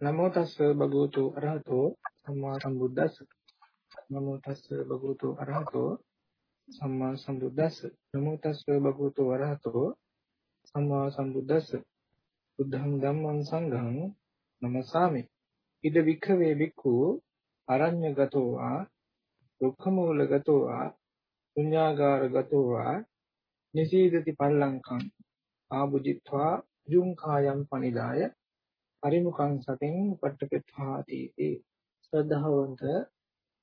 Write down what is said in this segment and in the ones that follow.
නමෝ තස්ස භගවතු අරහතෝ සම්මා සම්බුද්දස්ස. නමෝ තස්ස භගවතු අරහතෝ සම්මා සම්බුද්දස්ස. නමෝ තස්ස භගවතු අරහතෝ සම්මා සම්බුද්දස්ස. බුද්ධං ධම්මං සංඝං නමසාමි ඉද වික්ඛවේ බික්ඛු අරඤ්‍යගතෝ වා දුක්ඛමූලගතෝ වා පුඤ්ඤාගාරගතෝ වා නිසීදති පල්ලංකං ආභුජිත්වා ජුං කායම් පනිදාය. පරිමුඛං සතෙන් උපට්ඨපෙත්තාති ශ්‍රද්ධාවන්ත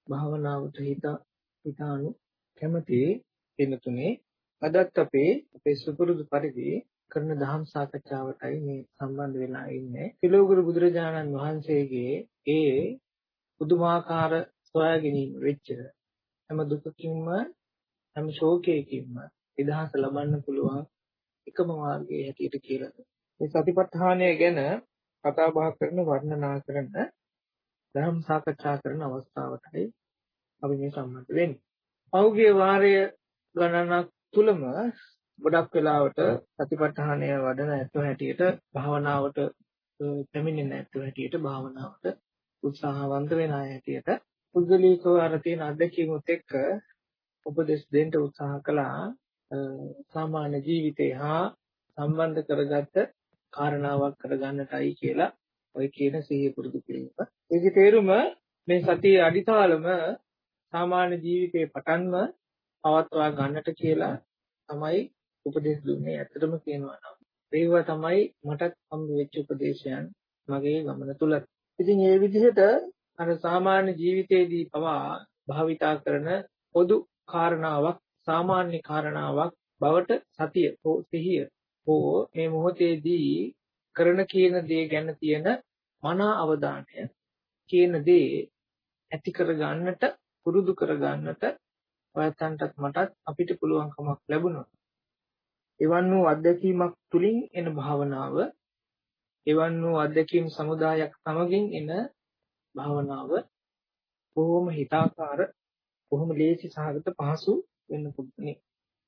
භාවනාවට හිත හිතානු කැමති වෙනතුනේ අදත් අපේ අපේ සුපුරුදු පරිදි කරන දහම් සාකච්ඡාවටයි මේ සම්බන්ධ වෙලා ඉන්නේ. තිලෝගුරු බුදුරජාණන් වහන්සේගේ ඒ පුදුමාකාර සොයා ගැනීම වෙච්ච හැම දුකකින්ම හැම ශෝකයකින්ම නිදහස ලබන්න පුළුවන් එකම මාර්ගය හැටියට කියලා. මේ සතිපට්ඨානය ගැන කතා බහ කරන වර්ණනා කරන ධර්ම සාකච්ඡා කරන අවස්ථාවටයි අපි මේ සම්බන්ධ වෙන්නේ. පෞගිය වාරය ගණනක් තුලම ගොඩක් වෙලාවට සතිපට්ඨානය වඩන ඇත්තෝ හැටියට භාවනාවට පැමිණෙන ඇත්තෝ හැටියට භාවනාවට උත්සාහවන්ත වෙන අය හැටියට පුද්ගලිකව අර තියෙන අත්දැකීමුත් එක්ක උපදෙස් දෙන්න උත්සාහ කළා සාමාන්‍ය ජීවිතේ හා සම්බන්ධ කරගත්ත කාරණාවක් කරගන්නටයි කියලා ඔය කියන සිහිය පුරුදු කිරීම. ඒකේ තේරුම මේ සතියේ අඩිතාලම සාමාන්‍ය ජීවිතේ පටන්ම පවත්වා ගන්නට කියලා තමයි උපදෙස් දුන්නේ. ඇත්තටම කියනවා නම් ඒවා තමයි මටත් හම්බ වෙච්ච උපදේශයන් මගේ ගමන තුල. ඉතින් මේ විදිහට අර සාමාන්‍ය ජීවිතයේදී පවා භාවිතා කරන පොදු කාරණාවක් සාමාන්‍ය කාරණාවක් බවට සතිය හෝ සිහිය හෝ මේ මොහොතේදී කරන කියන දේ ගැන තියෙන මන අවධානය කියන දේ ඇති කර ගන්නට පුරුදු කර ගන්නට ඔයයන්ටත් මටත් අපිට පුළුවන්කමක් ලැබුණා. එවන් වූ අත්දැකීමක් තුලින් එන භාවනාව එවන් වූ අත්දැකීම් සමුදායක් සමගින් එන භාවනාව බොහොම හිතාකාර බොහොම ලේසි සහගත පහසු වෙන්න පුළුවන්.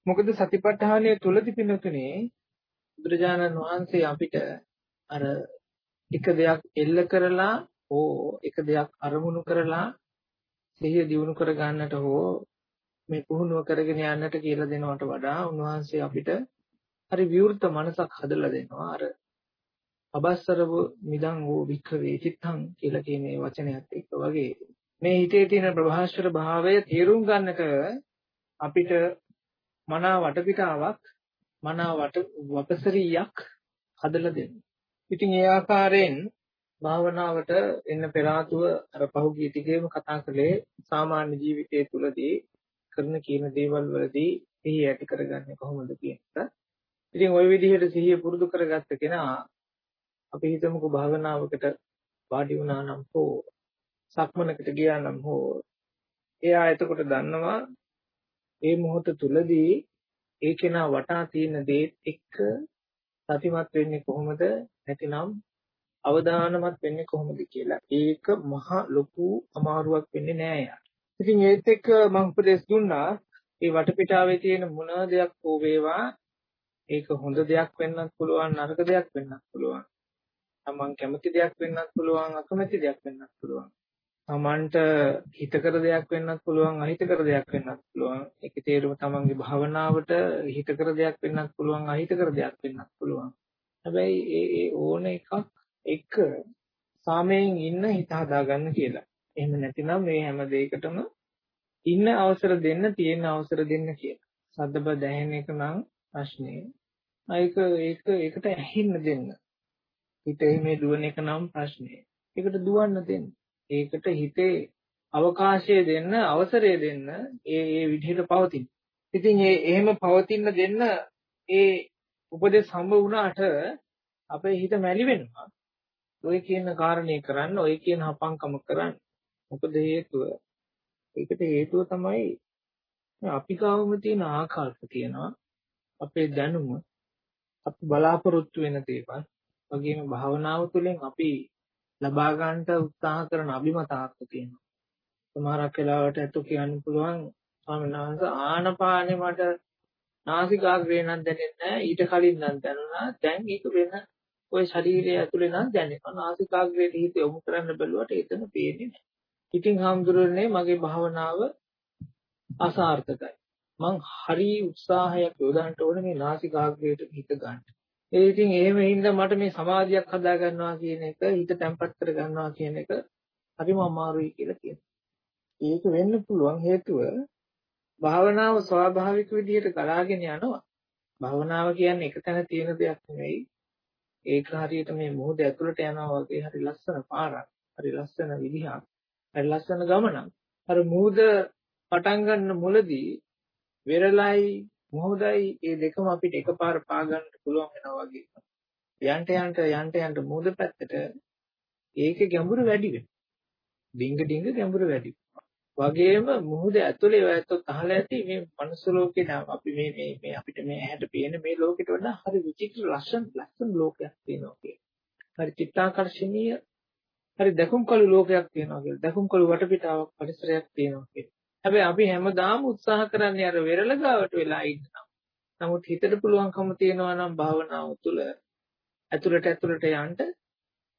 මොකද සතිපට්ඨානය තුලදී පිනතුනේ බුදුරජාණන් වහන්සේ අපිට අර එක දෙයක් එල්ල කරලා හෝ එක දෙයක් අරමුණු කරලා සිහිය දියුණු කර ගන්නට හෝ මේ පුහුණුව කරගෙන යන්නට කියලා දෙනවට වඩා උන්වහන්සේ අපිට හරි විවෘත මනසක් හදලා දෙනවා. අර අබස්සරව මිදං වූ වික්ඛවේ චිත්තං කියලා කියන මේ වචනයත් එක්ක වගේ මේ හිතේ තියෙන ප්‍රභාස්වර භාවය තේරුම් ගන්නට අපිට මනා වටපිටාවක් මනා වට වපසරියක් හදලා දෙන්න. ඉතින් ඒ ආකාරයෙන් භාවනාවට එන්න පෙර ආතුව අර පහුගිය ටිකේම කතා කළේ සාමාන්‍ය ජීවිතය තුළදී කරන කියන දේවල් වලදී සිහිය ඇති කරගන්නේ කොහොමද කියන එක. ඉතින් ওই විදිහට සිහිය පුරුදු කරගත්ත කෙනා අපි හිතමුකෝ භාවනාවකට වාඩි වුණා නම් හෝ සක්මනකට ගියා නම් හෝ එයා එතකොට දන්නවා මේ මොහොත තුලදී ඒ කෙනා වටා තියෙන දේත් එක්ක සතිමත් වෙන්නේ කොහොමද නැතිනම් අවධානමත් වෙන්නේ කොහොමද කියලා. ඒක මහා ලොකු අමාරුවක් වෙන්නේ නෑ යාට. ඉතින් ඒත් එක්ක මම උපදෙස් දුන්නා මේ වටපිටාවේ තියෙන මොන දෙයක් හෝ වේවා ඒක හොඳ දෙයක් වෙන්නත් පුළුවන් නරක දෙයක් වෙන්නත් පුළුවන්. තමන් කැමති දෙයක් වෙන්නත් පුළුවන් අකමැති දෙයක් වෙන්නත් පුළුවන්. තමන්ට හිතකර දෙයක් වෙන්නත් පුළුවන් අහිතකර දෙයක් වෙන්නත් පුළුවන්. ඒකේ තේරුම තමන්ගේ භාවනාවට හිතකර දෙයක් වෙන්නත් පුළුවන් අහිතකර දෙයක් වෙන්නත් පුළුවන්. හැබැයි ඒ ඒ ඕන එකක් එක සාමයෙන් ඉන්න හිත හදාගන්න කියලා. එහෙම නැතිනම් මේ හැම දෙයකටම ඉන්න අවසර දෙන්න තියෙන අවසර දෙන්න කියලා. සද්දබ දැහෙන එක නම් ප්‍රශ්නේ. ඒක ඒක ඒකට ඇහින්න දෙන්න. හිතේ මේ දුවන එක නම් ප්‍රශ්නේ. ඒකට දුවන්න දෙන්න. ඒකට හිතේ අවකාශය දෙන්න අවසරය දෙන්න ඒ ඒ විදිහට පවතින. ඉතින් ඒ එහෙම පවතින දෙන්න ඒ උපදෙස් හම්බ වුණාට අපේ හිත මැලි වෙනවා. ඔය කියන කාරණේ කරන්න, ඔය කියන හපංකම කරන්න. මොකද හේතුව? ඒකට හේතුව තමයි අපි ගාවම තියෙන ආකල්ප තියෙනවා. අපේ දැනුම, අපි බලාපොරොත්තු වෙන දේවල්, වගේම භාවනාව තුළින් අපි ලබා ගන්නට උත්සාහ කරන අභිමතාර්ථ තියෙනවා. සමහරක් වෙලාවට අතු කියන්න පුළුවන් ස්වාමීන් වහන්සේ ආනපානෙ මට නාසිකාග්‍රේ නම් දැනෙන්නේ නැහැ ඊට කලින් නම් දැනුණා දැන් ඒක වෙන ওই ශරීරය ඇතුලේ නම් දැනෙනවා. නාසිකාග්‍රේට හිත යොමු කරන්න බැලුවට එතන පේන්නේ නැහැ. ඉතින් හාමුදුරනේ මගේ භාවනාව අසාර්ථකයි. මං හරි උත්සාහයක් යොදන්න ඕනේ මේ නාසිකාග්‍රේට හිත ගන්න. ඒ ඉතින් එහෙම හින්දා මට මේ සමාධියක් හදා ගන්නවා කියන එක හිත තැම්පත් කර ගන්නවා කියන එක හරිම අමාරුයි කියලා කියනවා. ඒක වෙන්න පුළුවන් හේතුව භාවනාව ස්වාභාවික විදිහට ගලාගෙන යනවා. භාවනාව කියන්නේ එක තැන තියෙන දෙයක් නෙවෙයි. ඒක හරියට මේ මොහොත ඇතුළට යනවා වගේ හරි ලස්සන පාරක්. හරි ලස්සන විදිහක්. හරි ලස්සන ගමනක්. අර මොහොත පටන් ගන්න මුලදී වෙරළයි මොහොතයි මේ දෙකම අපිට එකපාර පා ගන්න පුළුවන් වෙනවා වගේ. යන්ට යන්ට යන්ට යන්ට මොහොත පැත්තට ඒකේ ගැඹුර වැඩි වෙනවා. ඩිංග ඩිංග ගැඹුර වැඩි වගේම මුහුද ඇතුලේ ඔයත්ොත් අහලා ඇති මේ මනුස්ස ලෝකේ නම් අපි මේ මේ මේ අපිට මේ ඇහැට පේන මේ ලෝකෙට වඩා හරි විචිත්‍ර ලස්සන ලස්සන ලෝකයක් තියෙනවා කියලා. හරි චිත්තාකර්ෂණීය හරි දැකුම්කලු ලෝකයක් තියෙනවා කියලා. දැකුම්කලු වටපිටාවක් පරිසරයක් තියෙනවා කියලා. හැබැයි අපි හැමදාම උත්සාහ කරන්නේ අර වෙරළ ගාවට වෙලා ඉන්න. නමුත් හිතට පුළුවන්කම තියෙනවා නම් භාවනාව තුළ ඇතුළට ඇතුළට යන්න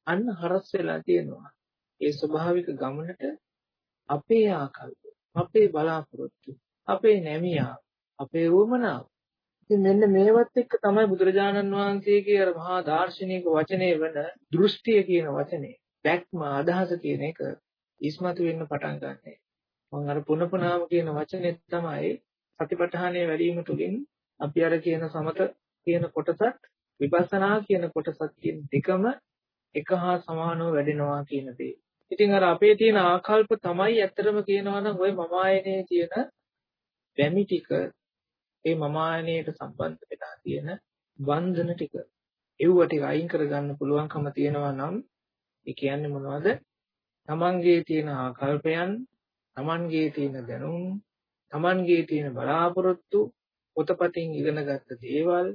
අන්න හරස් වෙලා තියෙනවා. ඒ ස්වභාවික ගමනට අපේ ආකල්ප, අපේ බලාපොරොත්තු, අපේ නැමියා, අපේ වමනාව. ඉතින් මෙන්න මේවත් එක්ක තමයි බුදුරජාණන් වහන්සේගේ අර මහා දාර්ශනික වචනේ වෙන දෘෂ්ටිය කියන වචනේ, දැක්ම අදහස කියන එක ඉස්මතු වෙන්න පටන් ගන්නෑ. මම අර පුන පුනාම කියන වචනේ තමයි සතිපට්ඨානයේ වැඩිම තුලින් අපි අර කියන සමත කියන කොටසත් විපස්සනා කියන කොටසත් කියන දෙකම එක හා සමානව වැඩෙනවා කියන දේ. ඉතින් අර අපේ තියෙන ආකල්ප තමයි ඇත්තටම කියනවා නම් ওই මම ආයනේ තියෙන වැමි ටික ඒ මම ආයනයට සම්බන්ධ වෙලා තියෙන බන්ධන ටික ඒව ටික අයින් කරගන්න පුළුවන්කම තියෙනවා නම් ඒ කියන්නේ මොනවද? තමන්ගේ තියෙන ආකල්පයන්, තමන්ගේ තියෙන දැනුම්, තමන්ගේ තියෙන බලාපොරොත්තු, පොතපතින් ඉගෙනගත්ත දේවල්,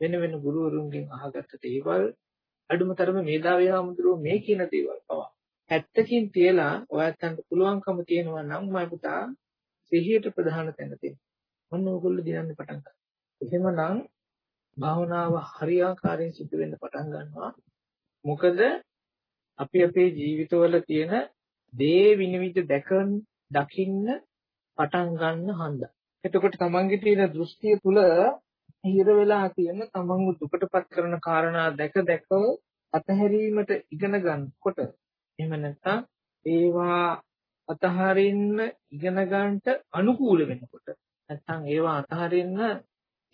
වෙන වෙන ගුරුවරුන්ගෙන් අහගත්ත දේවල්, අඩුම තරමේ මේධාවී හාමුදුරුවෝ මේ කියන දේවල් පවා පැත්තකින් තියලා ඔයයන්ට පුළුවන්කම තියෙනවා නම් මම පුතා සිහියට ප්‍රධාන තැන දෙන්න. මොන ඕගොල්ලෝ දිනන්න පටන් ගන්නවා. එහෙමනම් භාවනාව හරියාකාරයෙන් සිදු වෙන්න පටන් ගන්නවා. මොකද අපි අපේ ජීවිතවල තියෙන දේ විනිවිද දැකන් දකින්න පටන් ගන්න හන්ද. එතකොට තමන්ගේ තියෙන දෘෂ්ටිය තුල හිර වෙලා තියෙන තමන්ව දුකටපත් කරන කාරණා දැක දැක අතහැරීමට ඉගෙන ගන්නකොට එහෙම නැත්නම් ඒවා අතහරින්න ඉගෙන ගන්නට අනුකූල වෙනකොට නැත්නම් ඒවා අතහරින්න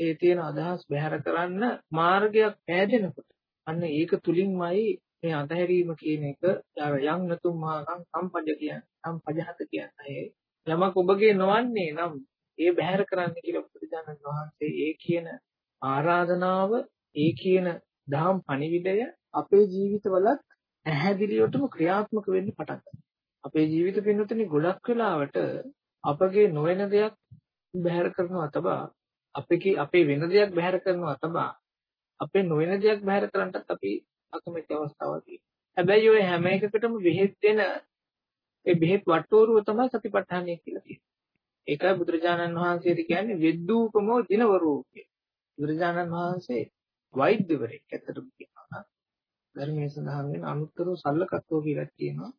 ඒ තියෙන අදහස් බැහැර කරන්න මාර්ගයක් පෑදෙනකොට අන්න ඒක තුලින්මයි මේ අතහැරීම කියන එක අර යම් නතුම් මහාකම් සම්පජ කියන සම්පජහත කියන්නේ යමක් ඔබගේ නොවන්නේ නම් ඒ බැහැර කරන්න කියලා බුදුරජාණන් වහන්සේ ඒ කියන ආරාධනාව ඒ කියන දහම් පණිවිඩය අපේ ජීවිතවලත් පැහැදිලිවටම ක්‍රියාත්මක වෙන්න පටන් ගන්නවා. අපේ ජීවිත පින්නතුනි ගොඩක් වෙලාවට අපගේ නොවන දෙයක් බැහැර කරනවා තබා අපේ අපේ වෙන දෙයක් බැහැර කරනවා තබා අපේ නොවන දෙයක් බැහැර කරන්නත් අපි අකමැති අවස්ථාවක් තියෙනවා. හැබැයි ඔය හැම එකකටම බෙහෙත් දෙන ඒ බෙහෙත් වට්ටෝරුව තමයි සතිපට්ඨානය කියලා කියන්නේ. ඒකයි බුදුරජාණන් වහන්සේට කියන්නේ විද්දූපමෝ දිනවරෝ කියලා. බුදුරජාණන් වහන්සේ වෛද්‍යවරයෙක් ඇත්තටම කියනවා. ධර්මයේ සඳහන් වෙන අනුත්තර සල්ලකත්වෝ කියලා කියනවා.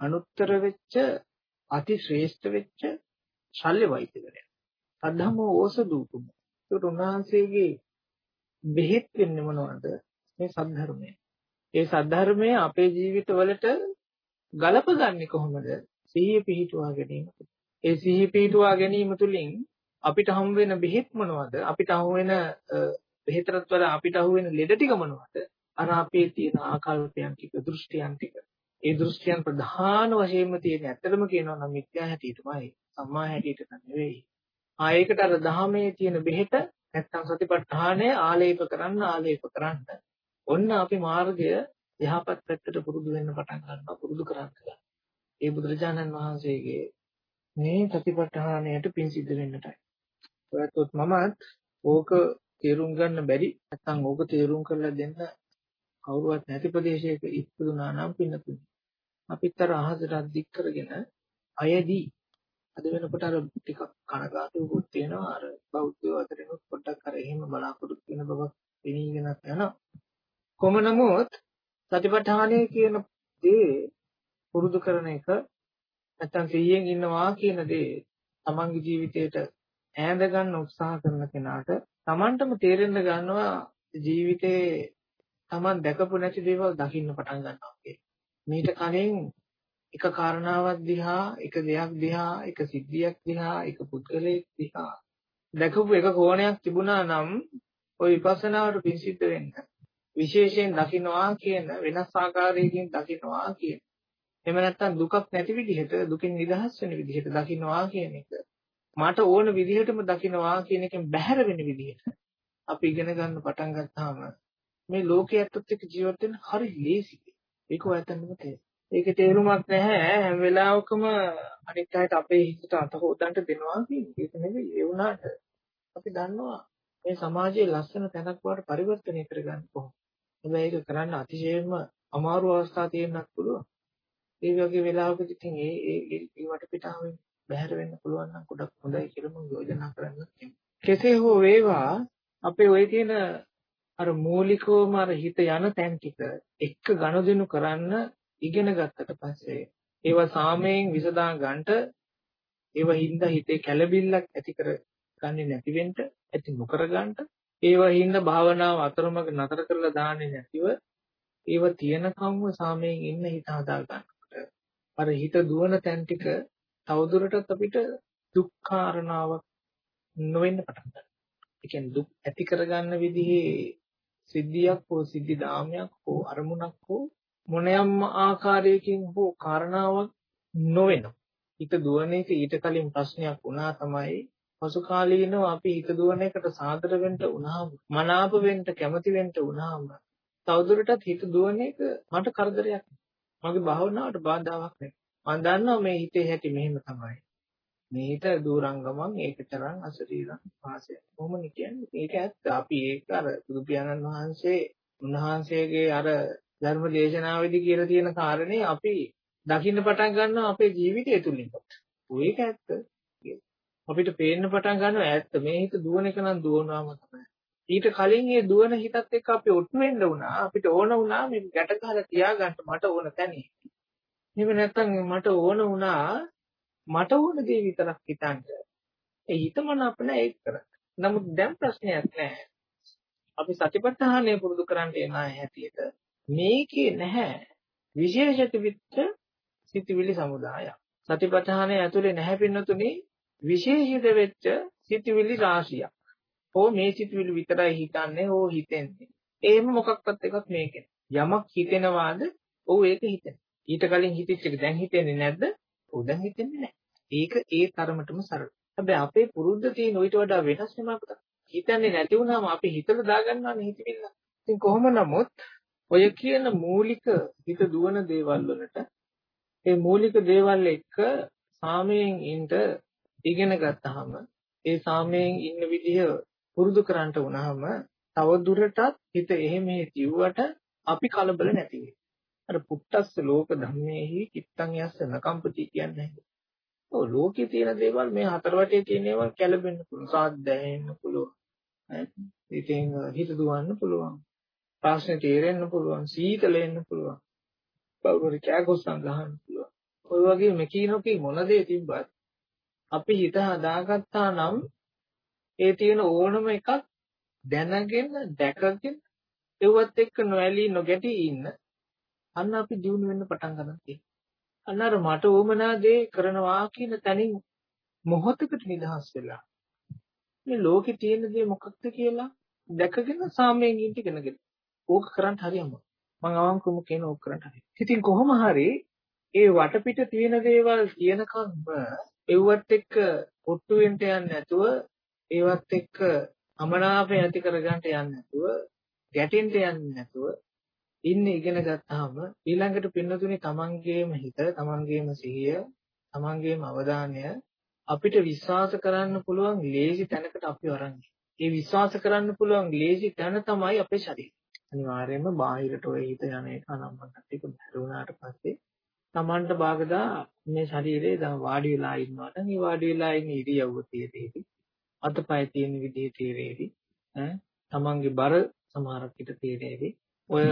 අනුත්තර වෙච්ච අති ශ්‍රේෂ්ඨ වෙච්ච ශල්‍ය වෛද්‍යවරයා. අධම්මෝ ඕසදූපම. ඒකට උන්වහන්සේගේ බෙහෙත් වෙන්නේ මොනවද? මේ සද්ධර්මය. ඒ සද්ධර්මය අපේ ජීවිතවලට ගලපගන්නේ කොහොමද? සිහිය පිහිටුවා ගැනීම. ඒ සිහිය පිහිටුවා ගැනීම තුළින් අපිට හම් වෙන බෙහෙත් මොනවද? අපිට අහු වෙන බෙහෙතරත් වඩා අපිට අහු වෙන ලෙඩ ටික මොනවද? අර අපේ තියෙන ආකල්පයන් ටික, දෘෂ්ටියන් ටික. ඒ දෘෂ්ටියන් ප්‍රධාන වශයෙන්ම තියෙන ඇත්තටම කියනවා නම් මිත්‍යා හැටියටමයි. සම්මා හැටියට නෙවෙයි. ආ ඒකට අර දහමේ තියෙන බෙහෙත නැත්තම් සතිපට්ඨානය ආලේප කරන්න ආලේප කරන්න ඔන්න අපි මාර්ගය යහපත් පැත්තට පුරුදු වෙන්න පටන් ගන්නවා පුරුදු කරන්නේ. ඒ බුදුරජාණන් වහන්සේගේ මේ සතිපට්ඨානයට පින් සිද්ධ වෙන්නටයි. ඒත් මමත් ඕක තේරුම් ගන්න බැරි නැත්නම් ඕක තේරුම් කරලා දෙන්න කවුරුවත් නැති ප්‍රදේශයක ඉපදුනා නම් පින්නතුනි. අපිත් අර අහසට අද්දික් කරගෙන අයදී අද වෙනකොට අර ටිකක් කනගාටුවකුත් තියෙනවා අර බෞද්ධයෝ අතරිනුත් පොඩ්ඩක් අර එහෙම බලාපොරොත්තු වෙන බවක් පෙනීගෙනත් යනවා. කොම නමුත් සතිපට්ඨානය කියන දේ පුරුදු කරන එක නැත්තම් සිහියෙන් ඉන්නවා කියන දේ තමන්ගේ ජීවිතේට ඈඳ ගන්න උත්සාහ කරන කෙනාට තමන්ටම තේරෙන්න ගන්නවා ජීවිතේ තමන් දැකපු නැති දේවල් දකින්න පටන් ගන්නවා මීට කලින් එක කාරණාවක් දිහා එක දෙයක් දිහා එක සිද්ධියක් දිහා එක පුද්ගලයෙක් දිහා දැකපු එක කෝණයක් තිබුණා නම් ওই විපස්සනාවට පිසිද්ධ වෙන්න. විශේෂයෙන් දකින්නවා කියන වෙනස් ආකාරයකින් දකින්නවා කියන. එහෙම නැත්නම් දුකක් නැති විදිහට දුකින් නිදහස් වෙන විදිහට දකින්නවා කියන එක. මට ඕන විදිහටම දකින්නවා කියන එකෙන් බැහැර වෙන විදිහට අපි ඉගෙන ගන්න පටන් ගත්තාම මේ ලෝකයේත් එක්ක ජීවත් වෙන්න හරි ලේසි. ඒක ඔයතනම තේරෙයි. ඒකේ තේරුමක් නැහැ. හැම වෙලාවකම අනිත් අයට අපේ හිතට අත හොදන්න දෙනවා කියන්නේ ඒක නෙවෙයි. ඒ වුණාට අපි දන්නවා මේ සමාජයේ ලස්සන තැනක් වට පරිවර්තනය කරගන්න කොහොමද? හැබැයි ඒක කරන්න අතිශයින්ම අමාරු අවස්ථා තියෙන්නත් පුළුවන්. ඒ වගේ වෙලාවකදී ඉතින් ඒ ඒ ඒ වටපිටාවෙන් බැහැර වෙන්න පුළුවන් නම් ගොඩක් හොඳයි කියලා මම යෝජනා කරන්න කෙසේ හෝ වේවා අපේ ওই තියෙන අර මූලිකවම අර හිත යන තැන් ටික එක්ක ගනුදෙනු කරන්න ඉගෙන ගත්තට පස්සේ ඒවා සාමයෙන් විසඳා ගන්නට ඒවා හින්දා හිතේ කැළඹිල්ලක් ඇති කර ගන්නේ නැති වෙන්න ඇති නොකර ගන්නට ඒවා හින්දා භාවනාව අතරමඟ නතර කරලා දාන්නේ නැතිව ඒව තියෙනකම්ම සාමයෙන් ඉන්න හිත හදා ගන්නකොට අර හිත දුවන තැන් ටික තවදුරටත් අපිට දුක්ඛාරණාවක් නොවෙන්න පටන් ගන්නවා. ඒ කියන්නේ දුක් ඇති කරගන්න විදිහේ සිද්ධියක් හෝ සිද්ධි දාමයක් හෝ අරමුණක් හෝ මොනියම් ආකාරයකින් හෝ කාරණාවක් නොවෙනවා. හිත දුවන එක ඊට කලින් ප්‍රශ්නයක් වුණා තමයි පසු කාලීනව අපි හිත දුවන එකට සාදර වෙන්න උනහම මනාප වෙන්න කැමති වෙන්න උනහම තවදුරටත් හිත දුවන එක මට කරදරයක්. මගේ භාවනාවට බාධාවක් නෙවෙයි මම දන්නවා මේ හිතේ හැටි මෙහෙම තමයි. මේ හිත දුරංගමන් ඒකතරම් අසරීරං වාසය කොහොමද කියන්නේ? ඒක ඇත්ත. අපි ඒක අර බුදු පියාණන් වහන්සේ උන්වහන්සේගේ අර ධර්ම දේශනාවේදී කියලා තියෙන කාරණේ අපි දකින්න පටන් ගන්නවා අපේ ජීවිතය තුලින්. ඒක ඇත්ත. අපිට පේන්න පටන් ගන්නවා ඇත්ත මේ හිත දුවන එක නම් දුවනවාම තමයි. ඊට කලින් ඒ දුවන හිතත් එක්ක අපි ඔට්ටු වෙන්න වුණා. අපිට ඕන වුණා මේ ගැට ගහලා තියාගන්න මට ඕන තැනේ. එහෙම නැත්නම් මට ඕන වුණා මට ඕන දේ විතරක් හිතන්න. ඒ හිතමන අප නෑ ඒක කරන්න. නමුත් දැන් ප්‍රශ්නයක් නෑ. අපි සතිපට්ඨානය පුරුදු කරන්න එන හැටියට මේකේ නැහැ විශේෂිත විත්ත සිතිවිලි සමුදාය. සතිපට්ඨානය ඇතුලේ නැහැ පින්නතුනි විශේෂිත වෙච්ච සිතිවිලි රාශියක්. ඕ මේ සිතිවිලි විතරයි හිතන්නේ ඕ හිතෙන්නේ. එහෙම මොකක්වත් එකක් මේකේ. යමක් හිතෙනවාද? ඔව් ඒක හිතෙන. ඊට කලින් හිතෙච්ච එක දැන් හිතෙන්නේ නැද්ද? ඔව් දැන් හිතෙන්නේ නැහැ. ඒක ඒ තරමටම සරල. හැබැයි අපේ පුරුද්ද තියෙන ඊට වඩා වෙනස් නෙමෙයි හිතන්නේ නැති වුණාම අපි හිතලා දාගන්නවානේ හිතවිල්ල. ඉතින් කොහොම නමුත් ඔය කියන මූලික හිත දුවන දේවල් වලට ඒ මූලික දේවල් එක්ක සාමයෙන් ඉන්න ඉගෙන ගත්තාම ඒ සාමයෙන් ඉන්න විදිහ පුරුදු කරන්ට වුණාම තව දුරටත් හිත එහෙම හිතුවට අපි කලබල නැති වෙයි. අර පුත්තස්ස ලෝක ධම්මේහි චිත්තං යස්ස නකම්පති කියන්නේ. ඔව් ලෝකේ තියෙන දේවල් මේ හතර වටේ තියෙන ඒවා කැළඹෙන්න පුළුවන්. සාද්ද දැනෙන්න පුළුවන්. ඉතින් හිත දුවන්න පුළුවන්. ප්‍රශ්නේ තේරෙන්න පුළුවන් සීතල එන්න පුළුවන් කවුරුහරි කෑගොස්සන් ගහන්න පුළුවන් ඔය වගේ මෙකිනෝකේ මොන දේ තිබ්බත් අපි හිත හදාගත්තා නම් ඒ තියෙන ඕනම එකක් දැනගෙන දැකගෙන ඒවත් එක්ක නොඇලී නොගැටි ඉන්න අන්න අපි දිනු වෙන්න පටන් ගන්නවා අන්න අර මට ඕමනා දේ කරනවා කියන තැනින් මොහොතකට නිදහස් වෙලා මේ ලෝකේ තියෙන දේ මොකක්ද කියලා දැකගෙන සාමයෙන් ඉන්න ඉගෙනගෙන ඕක කරන්න හරි අමාරුයි. මම අවංකවම කියන ඕක කරන්න හරි. ඉතින් කොහොම හරි ඒ වටපිට තියෙන දේවල් කියනකම්ම එව්වත් එක්ක ඔට්ටු වෙන්න යන්නේ නැතුව ඒවත් එක්ක අමනාපය ඇති කරගන්න යන්නේ නැතුව ගැටෙන්න යන්නේ නැතුව ඉන්න ඉගෙන ගත්තාම ඊළඟට පින්නතුනේ තමන්ගේම හිත තමන්ගේම සිහිය තමන්ගේම අවධානය අපිට විශ්වාස කරන්න පුළුවන් ලේසි තැනකට අපි අරන් ඒ විශ්වාස කරන්න පුළුවන් ලේසි තැන තමයි අපේ ශරීරය. අනිවාර්යයෙන්ම බාහිරට ඔය හිත යන එක අනම්මකට එක බැරුණාට පස්සේ Tamanට බාගදා මේ ශරීරයේ දැන් වාඩි වෙලා ඉන්නවා නම් මේ වාඩි වෙලා ඉන්න ඉරියව්ව තියෙදි අතපය තියෙන විදිහ තේරෙවි ඈ Tamanගේ බර සමහරක් පිට තේරෙවි ඔය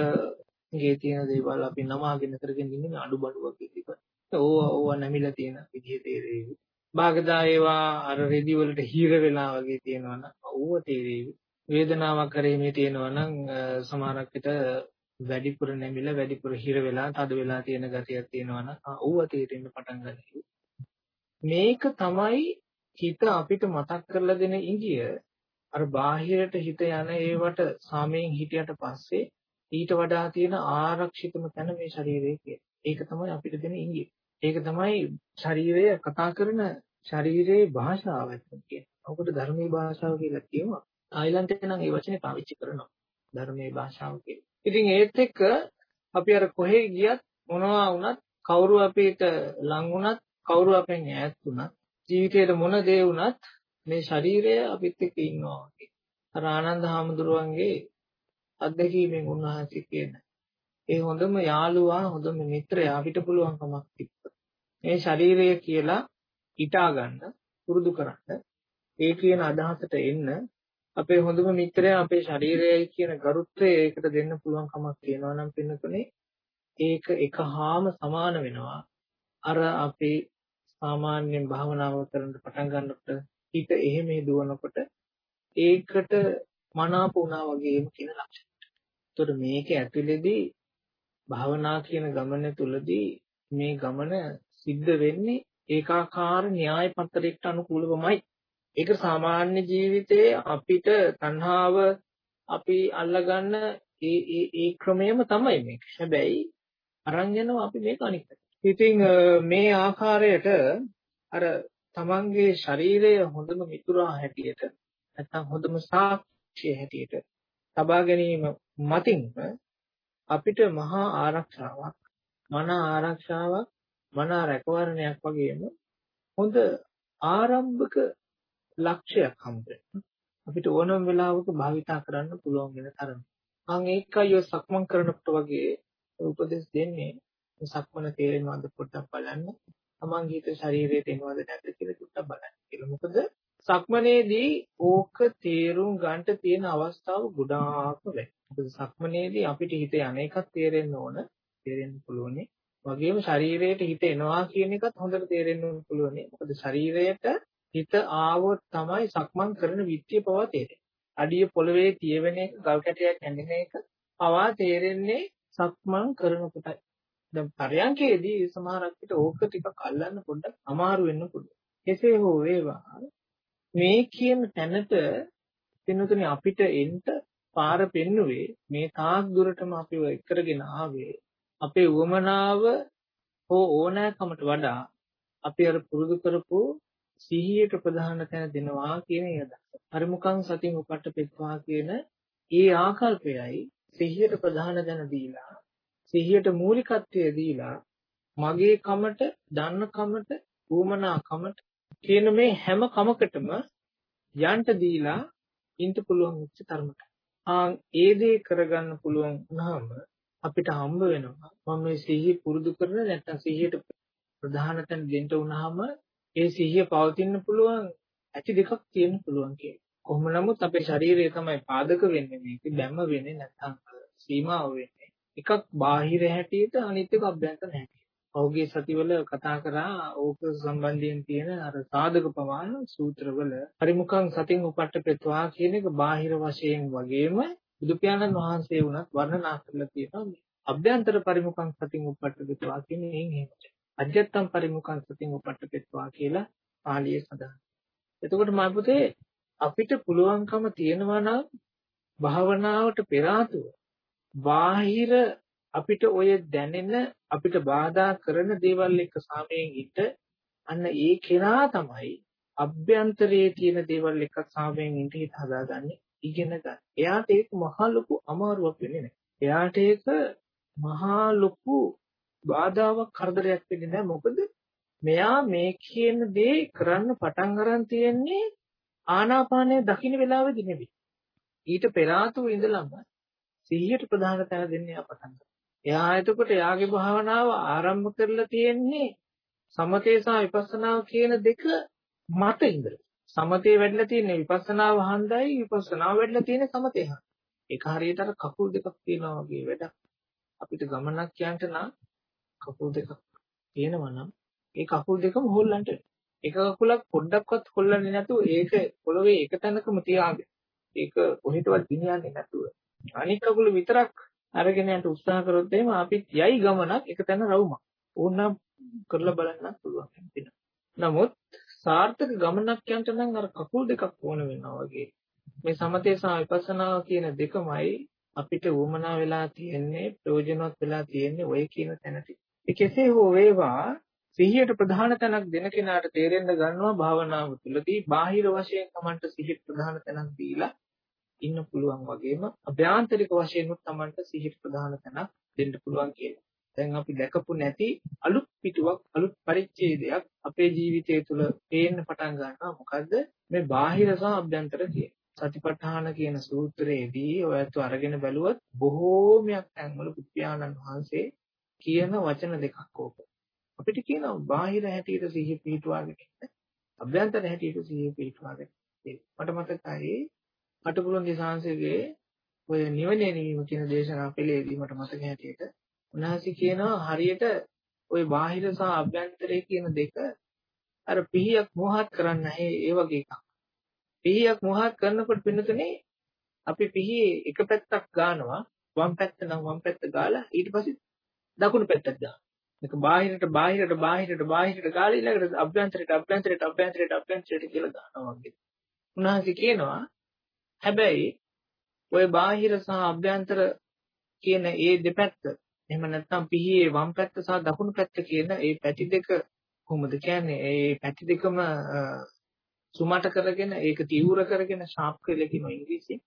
ගේ තියෙන දේවල් අපි නමාගෙන කරගෙන ඉන්නේ අඩු බඩුවක් විදිහට. ඕවා ඕවා නැමිලා තියෙන විදිහ තේරෙවි. භාගදා ඒවා අර රෙදි වලට හිර වෙලා වගේ තියෙනවා නම් ඕව තේරෙවි. වේදනාවක් කරේ මේ තියෙනවා නම් සමහරක් විට වැඩිපුර නැමිලා වැඩිපුර හිර වෙලා තද වෙලා තියෙන ගතියක් තියෙනවා නම් ඕව තේරෙන්න පටන් ගන්නවා. මේක තමයි හිත අපිට මතක් කරලා දෙන ඉංගිය අර බාහිරට හිත යන ඒවට සාමයෙන් හිටියට පස්සේ ඊට වඩා තියෙන ආරක්ෂිතම තැන මේ ශරීරය කියන්නේ. ඒක තමයි අපිට දෙන ඉංගිය. ඒක තමයි ශරීරය කතා කරන ශරීරයේ භාෂාව කියන්නේ. ඔකට ධර්මයේ භාෂාව කියලා කියනවා. තායිලන්තේ නම් ඒ වචනේ පාවිච්චි කරනවා. ධර්මයේ භාෂාව කියලා. ඉතින් ඒත් එක්ක අපි අර කොහේ ගියත් මොනවා වුණත් කවුරු අපිට ලං වුණත් කවුරු අපෙන් ඈත් වුණත් ජීවිතේට මොන දේ වුණත් මේ ශරීරය අපිත් එක්ක ඉන්නවා වගේ. අර ආනන්ද හාමුදුරුවන්ගේ අත්දැකීමෙන් උන්වහන්සේ කියන ඒ හොඳම යාළුවා හොඳම මිත්‍රයා අපිට පුළුවන්කමක් තිබ්බා. මේ ශරීරය කියලා හිතා ගන්න පුරුදු කරන්න ඒ කියන අදහසට එන්න අපේ හොඳම මිත්‍රයා අපේ ශරීරයයි කියන ගරුත්වය ඒකට දෙන්න පුළුවන් කමක් තියෙනවා නම් පින්නතුනේ ඒක එකහාම සමාන වෙනවා අර අපේ සාමාන්‍යයෙන් භාවනාව කරන්න පටන් ගන්නකොට හිත එහෙම දුවනකොට ඒකට මනාප වුණා වගේම කියන ලක්ෂණ. ඒතකොට මේක ඇතුලේදී භාවනා කියන ගමන තුලදී මේ ගමන සිද්ධ වෙන්නේ ඒකාකාර න්‍යාය පත්‍රයකට අනුකූලවමයි. ඒක සාමාන්‍ය ජීවිතයේ අපිට තණ්හාව අපි අල්ලගන්න ඒ ඒ ඒ ක්‍රමයම තමයි මේක. හැබැයි අරන් යනවා අපි මේක අනිත් ඉතින් මේ ආකාරයට අර තමන්ගේ ශරීරය හොඳම මිතුරා හැටියට නැත්නම් හොඳම සාක්ෂිය හැටියට තබා ගැනීම මතින් අපිට මහා ආරක්ෂාවක් මන ආරක්ෂාවක් මන රැකවරණයක් වගේම හොඳ ආරම්භක ලක්ෂයක් හම්බ අපිට ඕනම වෙලාවක භාවිතා කරන්න පුළුවන් වෙන තරම. මම ඒකයි ඔය සක්මන් කරනකොට වගේ උපදෙස් දෙන්නේ සක්මන තේරෙනවද පොඩ්ඩක් බලන්න. තමන්ගේ හිත ශරීරයට එනවද නැද්ද කියලා චුට්ටක් බලන්න කියලා. මොකද සක්මනේදී ඕක තේරුම් ගන්නට තියෙන අවස්ථාව ගොඩාක් වැඩි. මොකද සක්මනේදී අපිට හිත යන එකක් තේරෙන්න ඕන, තේරෙන්න පුළුවන්නේ. වගේම ශරීරයට හිත එනවා කියන එකත් හොඳට තේරෙන්න පුළුවන්නේ. මොකද ශරීරයට හිත ආවොත් තමයි සක්මන් කරන විත්‍ය පවා තේරෙන්නේ. අඩිය පොළවේ තියවෙන එක, ගල් කැටයක් ඇඳෙන එක පවා තේරෙන්නේ සක්මන් කරනකොටයි. දැන් පරයන්කේදී සමහරක් විට ඕක ටිකක් අල්ලන්න පොඩ්ඩක් අමාරු වෙන්න පුළුවන්. කෙසේ හෝ වේවා මේ කියන තැනට වෙනතුනේ අපිට එන්න පාර පෙන්නුවේ මේ තාක් දුරටම අපිව එක්කරගෙන ආවේ අපේ උවමනාව හෝ ඕනෑකමට වඩා අපි අර පුරුදු කරපු සිහියට ප්‍රධාන තැන දෙනවා කියන එක. පරිමුඛං සතින් උපට්ඨපෙත්වා කියන ඒ ආකල්පයයි සිහියට ප්‍රධාන තැන දීලා සිහියට මූලිකත්වය දීලා මගේ කමට, දන්න කමට, ඌමනා කමට කියන මේ හැම කමකටම යන්ට දීලා ඉන්න පුළුවන් උච්ච තරමට. ආ ඒ දේ කරගන්න පුළුවන් වුණාම අපිට හම්බ වෙනවා මම මේ සිහිය පුරුදු කරන නැත්නම් සිහියට ප්‍රධාන තැන දෙන්න වුණාම ඒ සිහිය පවතින්න පුළුවන් ඇති දෙකක් තියෙන්න පුළුවන් කියලා. කොහොම නමුත් අපේ ශරීරය තමයි පාදක වෙන්නේ මේක බැම්ම වෙන්නේ නැත්නම් සීමාව වෙන්නේ. එකක් බාහිර හැටියට අනිත් එක අභ්‍යන්තර හැටියට. පෞගේ සතිවල කතා කරා ඕක සම්බන්ධයෙන් තියෙන අර සාධක ප්‍රමාණ සූත්‍රවල පරිමුඛං සතින් උපට්ඨපෙත්වා කියන එක බාහිර වශයෙන් වගේම බුදු පියාණන් වහන්සේ වුණත් වර්ණනා කරලා තියෙනවා අභ්‍යන්තර පරිමුඛං සතින් උපට්ඨපෙත්වා කියන එකෙන් එහෙමයි. අජත්තම් පරිමුඛං සතින් උපට්ඨපෙත්වා කියලා පාළියේ සඳහන්. එතකොට මම පුතේ අපිට පුළුවන්කම තියෙනවා නම් භාවනාවට පෙර ආතුව බාහිර අපිට ඔය දැනෙන අපිට බාධා කරන දේවල් එක්ක සාමයෙන් ඉන්න අන්න ඒ කෙනා තමයි අභ්‍යන්තරයේ තියෙන දේවල් එක්ක සාමයෙන් ඉන්න හිත හදාගන්නේ ඉගෙන ගන්න. එයාට ඒක මහා ලොකු අමාරුවක් වෙන්නේ නැහැ. එයාට ඒක මහා ලොකු බාධාවක් කරදරයක් වෙන්නේ නැහැ. මොකද මෙයා මේ කියන දේ කරන්න පටන් ගන්න තියෙන්නේ ආනාපානය දකින්න වෙලාවෙදි නෙවෙයි. ඊට පෙර ආතුව ඉඳලම සිහියට ප්‍රධාන තැන දෙන්නේ අපතන්. එයා එතකොට එයාගේ භාවනාව ආරම්භ කරලා තියෙන්නේ සමතේ සහ විපස්සනාව කියන දෙක මත ඉඳලා. සමතේ වැඩිලා තියෙන්නේ විපස්සනාව හන්දයි විපස්සනාව වැඩිලා තියෙන්නේ සමතේ හන්දයි. ඒක හරියට අර කකුල් දෙකක් තියෙනවා වගේ වැඩක්. අපිට ගමනක් යන්න නම් කකුල් දෙකක් තියෙනවා නම් ඒ කකුල් දෙකම හොල්ලන්න එක කකුලක් පොඩ්ඩක්වත් හොල්ලන්නේ නැතුව ඒක පොළවේ එක තැනකම තියාගෙන ඒක කොහෙටවත් ගෙනියන්නේ නැතුව අනිත් කකුල විතරක් අරගෙන යන්න උත්සාහ කරොත් එහෙම අපිත් යයි ගමනක් එක තැන රවුමක්. ඕනනම් කරලා බලන්නත් පුළුවන් නමුත් සාර්ථක ගමනක් යන්න නම් අර කකුල් දෙකක් ඕන වෙනවා වගේ. මේ සමතේ සහ විපස්සනා කියන දෙකමයි අපිට උවමනා වෙලා තියෙන්නේ ප්‍රයෝජනවත් වෙලා තියෙන්නේ ඔය කියන තැනට. ඒ කෙසේ හෝ වේවා සිහියට ප්‍රධාන තැනක් දෙන කෙනාට තේරෙන්න ගන්නවා භාවනාව තුළදී බාහිර වශයෙන් Tamanට සිහියට ප්‍රධාන තැනක් දීලා ඉන්න පුළුවන් වගේම අභ්‍යන්තරික වශයෙන් උත් Tamanට සිහියට ප්‍රධාන තැනක් දෙන්න පුළුවන් කියලා. දැන් අපි දැකපු නැති අලුත් පිටුවක් අලුත් පරිච්ඡේදයක් අපේ ජීවිතය තුළ පේන්න පටන් ගන්නවා. මොකද්ද? මේ බාහිර සහ අභ්‍යන්තර කියන. සතිපට්ඨාන කියන සූත්‍රයේදී ඔයත් අරගෙන බැලුවොත් බොහෝමයක් තැන්වල බුද්ධානන් වහන්සේ කියන වචන දෙකක් ඕක. අපිට කියනවා බාහිර හැටියට සිහිය පිටුවාගෙන ඉන්න. අභ්‍යන්තර හැටියට සිහිය පිටුවාගෙන ඉන්න. මට මතකයි අටපුරුන් දිසාංශයේ ඔය නිවනේ නිවීම කියන දේශනා පෙළේදී මට මතක හැටියට උන්වහන්සේ කියනවා හරියට ওই බාහිර සහ අභ්‍යන්තරය කියන දෙක අර පිහියක් මොහත් කරන්න නැහැ ඒ වගේ එකක්. පිහියක් මොහත් කරනකොට පින්නතුනේ අපි පිහියේ එක පැත්තක් ගන්නවා වම් පැත්ත නම් වම් පැත්ත ගාලා ඊට පස්සේ දකුණු පැත්තට දානවා. මේක බාහිරට බාහිරට බාහිරට බාහිරට ගාලා ඊළඟට අභ්‍යන්තරයට අභ්‍යන්තරයට අභ්‍යන්තරයට අභ්‍යන්තරයට කියලා දානවා වගේ. උන්වහන්සේ කියනවා හැබැයි ওই බාහිර සහ අභ්‍යන්තර කියන ඒ දෙපැත්ත එහෙම නැත්නම් පිහියේ වම් පැත්ත සහ දකුණු පැත්ත කියන ඒ පැති දෙක කොහොමද කියන්නේ ඒ පැති දෙකම සුමට කරගෙන ඒක තීව්‍ර කරගෙන ෂාප් කියලා කියන ඉංග්‍රීසි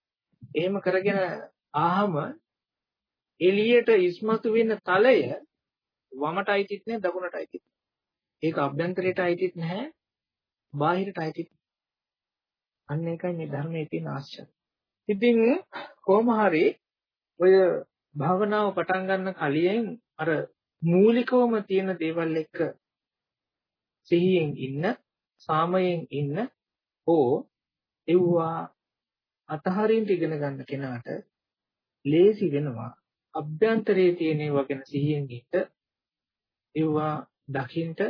එහෙම කරගෙන ආහම එළියට ඉස්මතු වෙන තලය වමට අයිතිත් නැහැ දකුණට අයිතිත් ඒක අභ්‍යන්තරයට අයිතිත් නැහැ බාහිරට අයිතිත් අන්න ඒකයි මේ ධර්මයේ තියෙන ආශ්චර්ය. ඉතින් කොහොම හරි ඔය භාවනාව පටන් ගන්න කලින් අර මූලිකවම තියෙන දේවල් එක්ක සිහියෙන් ඉන්න, සාමයෙන් ඉන්න ඕ එව්වා අතහරින්න ඉගෙන ගන්න කෙනාට ලේසි වෙනවා. අභ්‍යන්තරයේ තියෙන ඒවා ගැන සිහියෙන් ඉන්න ඒවා දකින්ට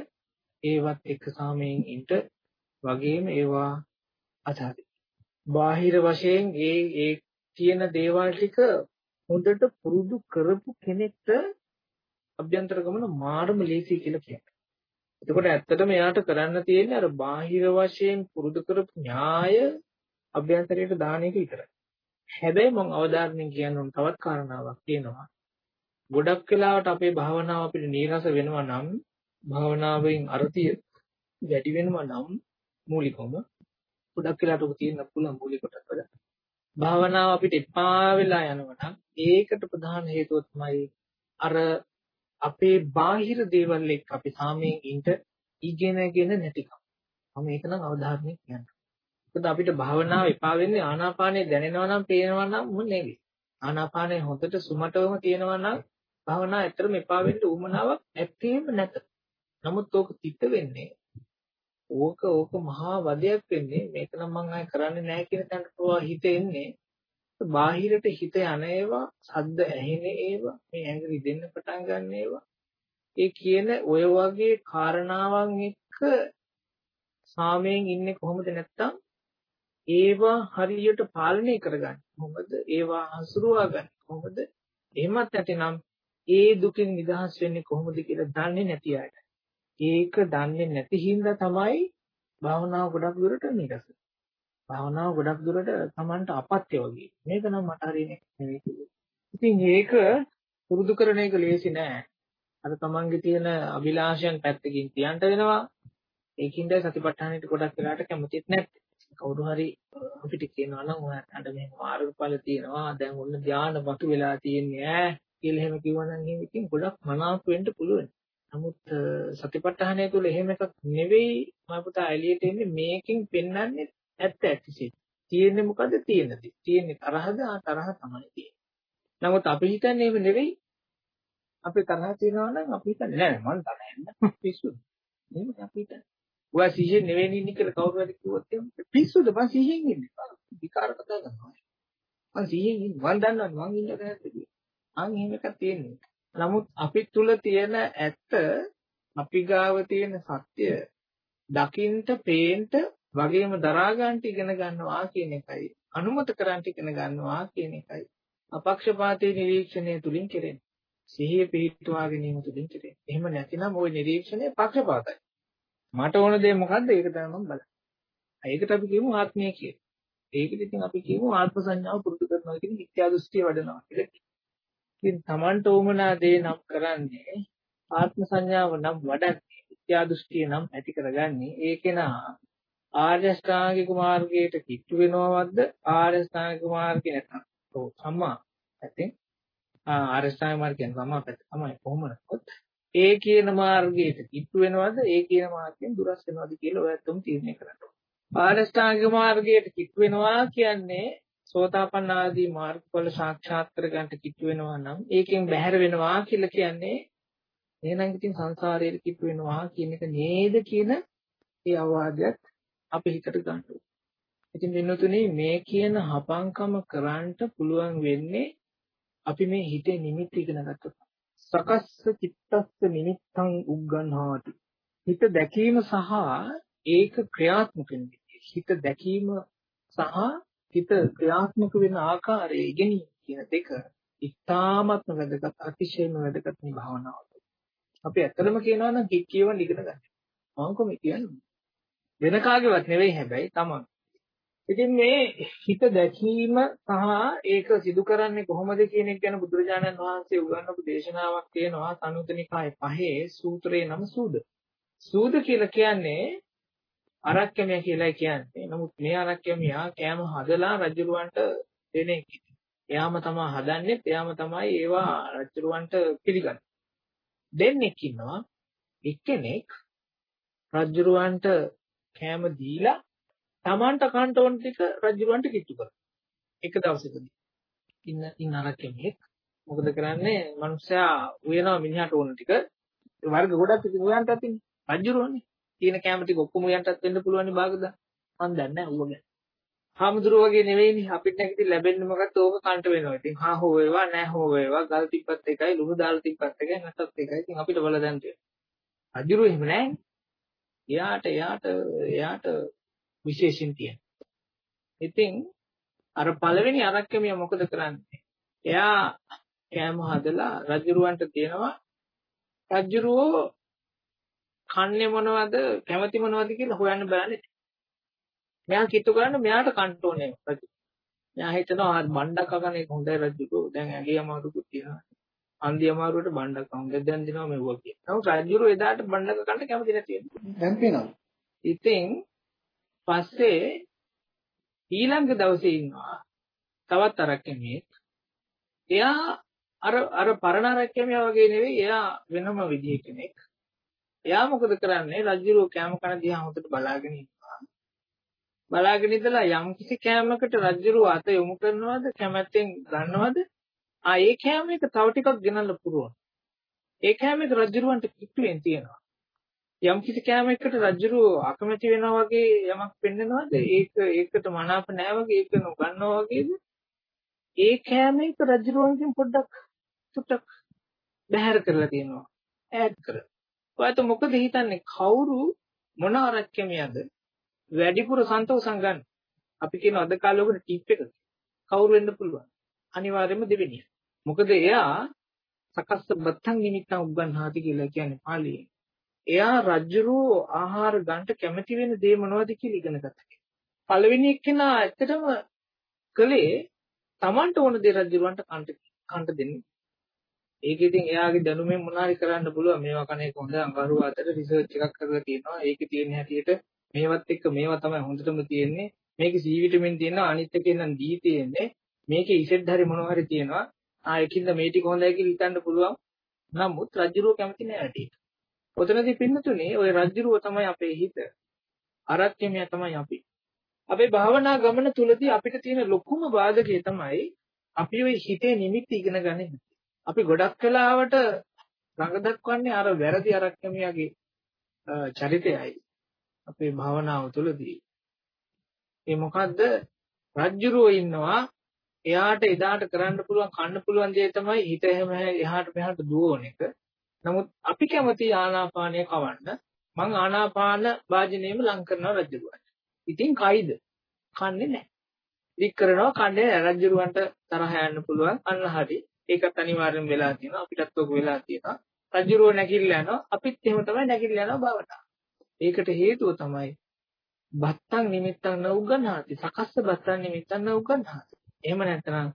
ඒවත් එක්ක සාමයෙන් ඉන්න වගේම ඒවා අතහරින්න. බාහිර වශයෙන් ඒ ඒ කියන දේවල් ටික හොඳට පුරුදු කරපු කෙනෙක්ට අභ්‍යන්තර ගමන මාර්ම ලේසි කියලා කියනවා. එතකොට ඇත්තටම එයාට කරන්න තියෙන්නේ අර බාහිර වශයෙන් පුරුදු කරපු න්‍යාය අභ්‍යන්තරයට දාන එක විතරයි. හැබැයි මම අවධාරණයෙන් කියන්න ඕන තවත් කාරණාවක් තියෙනවා. ගොඩක් වෙලාවට අපේ භාවනාව අපිට නීරස වෙනවා නම් භාවනාවෙන් අර්ථය වැඩි වෙනවා නම් මූලිකවම ගොඩක් වෙලාවට ඔක තියෙන්න පුළුවන් මූලික කොටස් වල. භාවනාව අපිට එපා වෙලා යනවා නම් ඒකට ප්‍රධාන හේතුව තමයි අර අපේ බාහිර දේවල් එක්ක අපි සාමයෙන් ඉන්න ඉගෙනගෙන නැතිකම. මම ඒක නම් අවධාරණය කියන්න. මොකද අපිට භාවනාව එපා වෙන්නේ ආනාපානය දැනෙනවා නම් පේනවා නම් මො නෙවෙයි. ආනාපානය හොඳට සුමටවම තියෙනවා නම් භාවනාව ඇත්තටම එපා වෙන්න උවමනාවක් ඇත්තේම නැත. නමුත් ඕක තිත වෙන්නේ ඕක ඕක මහා වදයක් වෙන්නේ මේක නම් මම ආය කරන්නේ නැහැ කියන තැනට පවා හිත එන්නේ බාහිරට හිත යන ඒවා සද්ද ඇහෙන ඒවා මේ ඇඟ රිදෙන්න පටන් ගන්න ඒවා ඒ කියන ඔය වගේ කාරණාවන් එක්ක සාමයෙන් ඉන්නේ කොහොමද නැත්තම් ඒවා හරියට පාලනය කරගන්න කොහොමද ඒවා හසුරුවා ගන්න කොහොමද එහෙමත් නැතිනම් ඒ දුකින් නිදහස් වෙන්නේ කොහොමද කියලා දන්නේ නැති අයට ඒක දන්නේ නැති හින්දා තමයි භාවනාව ගොඩක් දුරට නිරස. භාවනාව ගොඩක් දුරට Tamanට අපත්‍ය වගේ. මේක නම් මට හරියන්නේ නෙවෙයි කිව්වේ. ඉතින් ඒක පුරුදු කරන එක ලේසි නෑ. අර Tamanගේ තියෙන අභිලාෂයන් පැත්තකින් තියන්න වෙනවා. ඒකින්ද සතිපට්ඨානෙට ගොඩක් වෙලාට කැමතිත් නැත්තේ. කවුරු හරි අපිට කියනවා නම් ඔයාලට මෙහෙම මාර්ගඵල තියෙනවා. දැන් ඔන්න ධානය වතු වෙලා තියෙන්නේ ඈ කියලා එහෙම කිව්වනම් ඉතින් ගොඩක් මනාප වෙන්න පුළුවන්. නමුත් සතිපට්ඨානය තුළ එහෙම එකක් නෙවෙයි මම පුතා එළියට එන්නේ මේකෙන් පෙන්වන්නේ ඇත්ත ඇතිසේ. තියෙන්නේ මොකද තියෙනදී. තියෙන්නේ තරහද ආ තරහ තමයි තියෙන්නේ. නමුත් අපි හිතන්නේ එහෙම නෙවෙයි. අපි තරහ තියනවා නම් අපි හිතන්නේ නෑ මං තරහ යන්න පිස්සුද. එහෙම අපි හිතන්නේ. ඔයා සිහියෙන් නෙවෙයි ඉන්නේ කියලා කවුරු හරි කිව්වොත් එහෙම පිස්සුද? මං සිහියෙන් ඉන්නේ. විකාර කතා කරනවා. මං සිහියෙන් ඉන්න. මං දන්නවා මං ඉන්න තැනදී අන් එහෙම එකක් තියෙන්නේ නමුත් අපි තුල තියෙන ඇත්ත අපි ගාව තියෙන සත්‍ය දකින්ට පේන්ට වගේම දරා ගන්නට ඉගෙන ගන්නවා කියන එකයි. අනුමත කරන්ට ඉගෙන ගන්නවා කියන එකයි. අපක්ෂපාතී නිරීක්ෂණය තුලින් කෙරෙන්නේ. සිහිය පිහිටුවා ගැනීම තුලින් කෙරෙන්නේ. එහෙම නැතිනම් ওই නිරීක්ෂණය පක්ෂපාතයි. මට ඕන දේ මොකද්ද? ඒක තමයි මම බලන්නේ. ඒකට අපි කියමු ආත්මය කියලා. ඒකට ඉතින් අපි කියමු ආත්ම සංඥාව පුරුදු කරනවා කියන මිත්‍යා දෘෂ්ටිය වඩනවා කියලා ඉතින් Tamanට උමනා දේ නම් කරන්නේ ආත්ම සංඥාව නම් වඩන්නේ මිත්‍යා දෘෂ්ටිය නම් ඇති කරගන්නේ ඒකේනා ආර්ය ශ්‍රාංගික මාර්ගයට කිට්ටු වෙනවද ආර්ය ශ්‍රාංගික මාර්ගය නැත්නම් ඔව් සම්මා ඇතින් ආර්ය ශ්‍රාංගික මාර්ගයෙන් සම්මා පැත්ත තමයි කොහොමද ඒ කියන මාර්ගයට කිට්ටු වෙනවද ඒ කියන මාර්ගයෙන් දුරස් වෙනවද කියලා ඔයත්තුම් තීරණය කරන්න ආර්ය ශ්‍රාංගික මාර්ගයට කිට්ටු වෙනවා කියන්නේ සෝතාපන්න ආදී මාර්ගඵල සාක්ෂාත් කරගන්න කිට්ටු වෙනවා නම් ඒකෙන් බැහැර වෙනවා කියලා කියන්නේ එහෙනම් ඉතින් සංසාරයේ කිට්ටු වෙනවා කියන එක නේද කියන ඒ අවවාදයක් අපි හිතට ගන්න ඕනේ. ඉතින් වෙනතුනේ මේ කියන හපංකම කරන්නට පුළුවන් වෙන්නේ අපි මේ හිතේ නිමිති ඉගෙන ගත්තොත්. සකස්ස චිත්තස්ස නිමිත්තං උග්ගන්හාති. හිත දැකීම සහ ඒක ක්‍රියාත්මක හිත දැකීම සහ හිත ක්‍රියාත්මක වෙන ආකාරය ඉගෙනීම කියන දෙක ඉතාමත්ම වැදගත් අතිශයම වැදගත් මේ භාවනාවට. අපි ඇත්තටම කියනවා නම් කික් කියවන්න ඉගෙන ගන්න. මම කොහොමද කියන්නේ? වෙන කාගේවත් නෙවෙයි හැබැයි තමන්. ඉතින් මේ හිත දැකීම සහ ඒක සිදු කරන්නේ කොහොමද කියන එක ගැන බුදුරජාණන් වහන්සේ උගන්වපු දේශනාවක් තියෙනවා සංයුත නිකායේ පහේ සූත්‍රයේ නම සූද. සූද කියලා කියන්නේ අරක්කමය කියලා කියන්නේ. නමුත් මේ අරක්කමියා කෑම හදලා රජුරවන්ට දෙන එක. එයාම තමයි හදන්නේ, එයාම තමයි ඒවා රජුරවන්ට පිළිගන්නේ. දෙන්නෙක් ඉන්නවා. එක්කෙනෙක් රජුරවන්ට කෑම දීලා Tamanට කන්ට ඕන ටික රජුරවන්ට කිට්ටු කරනවා. එක දවසකදී. ඉන්න ඉන්න අරක්කමියෙක් මොකද කරන්නේ? මනුස්සයා උයනවා මිනිහට ඕන ටික වර්ග ගොඩක් ඉතින් උයන්ට අතින් රජුරවන්නේ. තියෙන කැම ටික ඔක්කොම උයන්ටත් වෙන්න පුළුවන් නේ බාගද? මන් දන්නේ නැහැ ඌව ගැන. හාමුදුරුවෝ වගේ නෙවෙයිනේ අපිට නැගිටි ලැබෙන්නේ මොකක්ද ඕක කන්ට වෙනවා. ඉතින් හා හෝ වේවා නැහැ හෝ වේවා ගල් තිබ්බත් එකයි ලුණු දාලා තිබ්බත් එකයි නැත්ත් එකයි. ඉතින් අපිට බල දැන් තියෙනවා. රජුරෝ එහෙම නැහැ. එයාට එයාට එයාට විශේෂින් තියෙනවා. ඉතින් අර පළවෙනි අරක්කමිය මොකද කරන්නේ? එයා කෑම හදලා රජුරවන්ට දෙනවා. රජුරෝ කන්නේ මොනවද කැමති මොනවද කියලා හොයන්න බලන්නේ. මෙයා කිට්ටු කරන්න මෙයාට කන්ටෝනේ රජු. මෙයා හිතනවා බණ්ඩක් කකන එක හොඳයි රජුකෝ. දැන් ඇගේ අමාරුකුත් තියෙනවා. අන්දි අමාරුවට බණ්ඩක් හොඳ දැන් දෙනවා මෙවුවා කියන. නමුත් රජුරෝ එදාට බණ්ඩක කන්න කැමති නැති වෙනවා. දැන් පේනවා. ඉතින් පස්සේ ඊළඟ දවසේ ඉන්නවා තවත් අරක්කෙනෙක්. එයා අර අර පරණ අරක්කෙමියා වගේ නෙවෙයි එයා වෙනම විදිහ කෙනෙක්. එයා මොකද කරන්නේ රජුරෝ කැම කන දිහා හොඳට බලාගෙන ඉන්නවා. බලාගෙන ඉඳලා යම් කිසි කැමකට රජුරෝ අත යොමු කරනවද කැමැත්තෙන් ගන්නවද? ආ ඒ කැම එක තව ටිකක් ගෙනල්ලා පුරවන. ඒ කැම එක රජුරවන්ට කිට්ටුවෙන් තියෙනවා. යම් කිසි කැමයකට රජුරෝ අකමැති වෙනවා වගේ යමක් පෙන්නනවද? ඒක ඒකට මනාප නැහැ වගේ ඒක නොගන්නවා වගේද? ඒ කැමයක රජුරවන්ගෙන් පොඩ්ඩක් චුට්ටක් බැහැර කරලා තියෙනවා. ඈඩ් කරලා. ඔයත් මොකද හිතන්නේ කවුරු මොන ආරක්ෂකමියද වැඩිපුර සන්තෝෂම් ගන්න අපි කියන අද කාලේ ඔකට ටිප් එක කවුරු වෙන්න පුළුවන් අනිවාර්යයෙන්ම දෙවෙනිය මොකද එයා සකස්ස බත්තන් නිමිත්තන් උගන්හාති කියලා කියන්නේ පාලියෙන් එයා රජ්ජුරෝ ආහාර ගන්නට කැමති වෙන දේ මොනවද කියලා ඉගෙන ගත්තා. පළවෙනි එක්කෙනා ඇත්තටම කළේ Tamanට ඕන දේ රජ්ජුරවන්ට කන්ට කන්ට දෙන්නේ. ඒක ඉතින් එයාගේ දැනුමෙන් මොනාරි කරන්න පුළුවන්. මේවා කන එක හොඳ අඟහරුව අතර රිසර්ච් එකක් කරලා තියෙනවා. ඒකේ තියෙන හැටියට මේවත් එක්ක මේවා තමයි හොඳටම තියෙන්නේ. මේකේ C විටමින් තියෙනවා අනිත් එකේ නම් D තියෙන්නේ. මේකේ ඉසෙඩ් හරි මොනවා හරි තියෙනවා. ආ ඒකින්ද මේ ටික හොඳයි කියලා හිතන්න පුළුවන්. නමුත් රජ්ජුරුව කැමති නෑ ඇටි ඔතනදී පින්නතුනේ ওই රජ්ජුරුව තමයි අපේ හිත අරක්කමිය තමයි අපි අපේ භාවනා ගමන තුලදී අපිට තියෙන ලොකුම බාධකය තමයි අපි ওই හිතේ නිමිති ඉගෙන ගන්න අපි ගොඩක් වෙලාවට රඟ දක්වන්නේ අර වැරදි අරක්කමියගේ චරිතයයි අපේ භාවනාව තුළදී. ඒ මොකද්ද? රජ්ජුරුව ඉන්නවා එයාට එදාට කරන්න පුළුවන් කන්න පුළුවන් දේ තමයි හිත එහෙම එහාට මෙහාට දුවන එක. නමුත් අපි කැමති ආනාපානය කවන්න මං ආනාපාන වාජනයේම ලං කරනවා රජුරුවන්ට. ඉතින් කයිද? කන්නේ නැහැ. වික් කරනවා කන්නේ රජුරුවන්ට තරහ යන්න පුළුවන් අන්න හරි. ඒකත් අනිවාර්යෙන් වෙලා තියෙනවා. අපිටත් ඔක වෙලා තියෙනවා. රජුරුව නැගිටලා යනවා. අපිත් එහෙම තමයි නැගිටලා යනවා භාවනාව. ඒකට හේතුව තමයි බත්තන් නිමිත්තන් නඋගන්හාති. සකස්ස බත්තන් නිමිත්තන් නඋගන්හාති. එහෙම නැත්නම්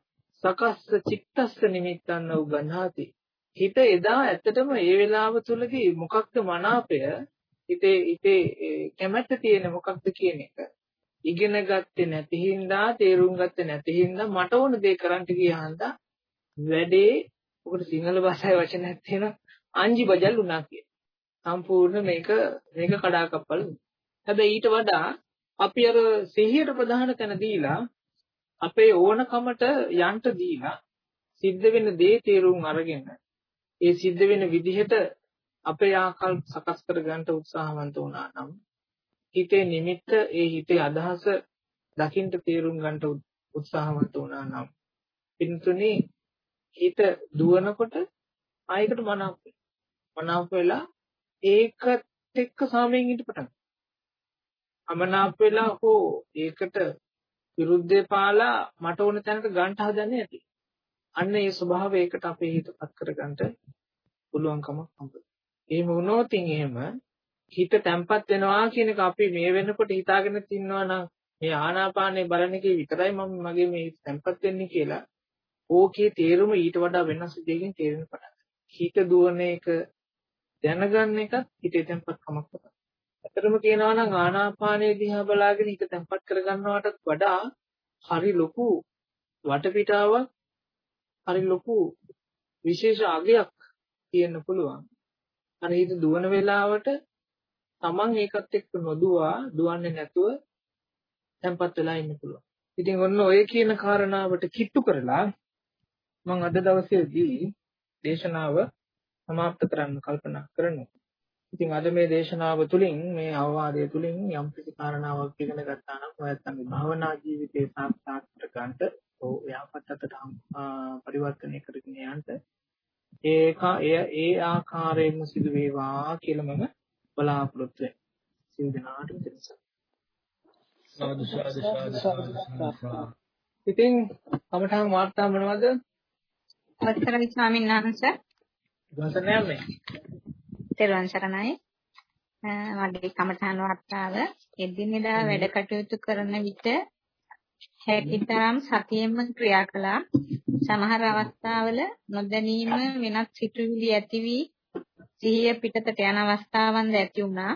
සකස්ස චිත්තස්ස නිමිත්තන් නඋගන්හාති. හිත එදා ඇත්තටම ඒ වෙලාව තුලදී මොකක්ද මනාපය හිතේ හිතේ කැමැත්ත තියෙන මොකක්ද කියන එක ඉගෙන ගත්තේ නැති හින්දා තේරුම් ගත්තේ නැති හින්දා මට ඕන දේ කරන්න ගියාන්ද වැඩේ ඔකට සිංහල භාෂාවේ වචනයක් තියෙනවා අංජි බජල් උනා කිය. සම්පූර්ණ මේක මේක කඩාකප්පල්. හැබැයි ඊට වඩා අපි අර සිහියට ප්‍රධාන තැන දීලා අපේ ඕනකමට යන්ට දීලා සිද්ධ වෙන දේ තේරුම් අරගෙන ඒ සිද්ධ වෙන විදිහට අපේ ආකල්ප සකස් කර ගන්නට උත්සාහවන්ත වුණා නම් හිතේ නිමිත්ත ඒ හිතේ අදහස දකින්න තේරුම් ගන්නට උත්සාහවන්ත වුණා නම් පින්තුනේ හිත දුවනකොට ආයකට මනාප මනාප වෙලා ඒකත් එක්ක සාමයෙන් ඉඳ පටන් අමනාප වෙලා හෝ ඒකට විරුද්ධේ පාලා මට ඕන තැනට ගන්න හදන්නේ නැති. අන්න ඒ ස්වභාවයකට අපේ හිතපත් කරගන්න පුළුවන්කමක් හම්බෙනවා. එහෙම වුණොත් එහෙම හිත තැම්පත් වෙනවා කියන එක අපි මේ වෙනකොට හිතාගෙන තින්නවා නම් මේ ආනාපානේ බලන එකේ විතරයි මම මගේ මේ තැම්පත් වෙන්නේ කියලා ඕකේ තේරුම ඊට වඩා වෙනස් දෙයකින් තේරෙන්න පටන් හිත දුවන එක දැනගන්න එකත් හිතේ තැම්පත්කමක් තමයි. ඇත්තටම කියනවා නම් ආනාපානයේ දිහා බලාගෙන හිත තැම්පත් කරගන්නවටත් වඩා හරි ලොකු වටපිටාවක් හරි ලොකු විශේෂ අගයක් තියෙන්න පුළුවන්. අර හිත දුවන වෙලාවට Taman ඒකත් එක්ක නොදුවා දුවන්නේ නැතුව තැම්පත් වෙලා ඉන්න පුළුවන්. ඉතින් ඔන්න ඔය කියන කාරණාවට කිට්ටු කරලා මම අද දවසේදී දේශනාව සමාප්ත කරන්න කල්පනා කරනවා. ඉතින් අද මේ දේශනාව තුළින් මේ අවවාදය තුළින් යම් කිසි කාරණාවක් ඉගෙන ගත්තා නම් ඔයත්ගේ භවනා ජීවිතේ සාක්ෂාත් කර ගන්නට ඕ යහපත් අතට පරිවර්තනය කරගෙන යන්න ඒක එය ඒ ආකාරයෙන්ම සිදු වේවා කියලා මම බලාපොරොත්තු වෙනවා. සිල් දනාට. සාදු සාදු සාදු ඉතින් කමඨාන් වාර්තා මොනවද? අවසරයි ස්වාමීන් වහන්සේ. දවසක් නෑ මේ. තෙරුවන් සරණයි. මගේ කමඨාන් වාර්තාව එදිනෙදා වැඩ කටයුතු කරන විට හැකිතරම් සතියෙන්ම ක්‍රියා කළා. සමහර අවස්ථාවල නොදැනීම වෙනත් සිතුවිලි ඇති වී සිහිය පිටතට යන අවස්ථාවන්ද ඇති වුණා.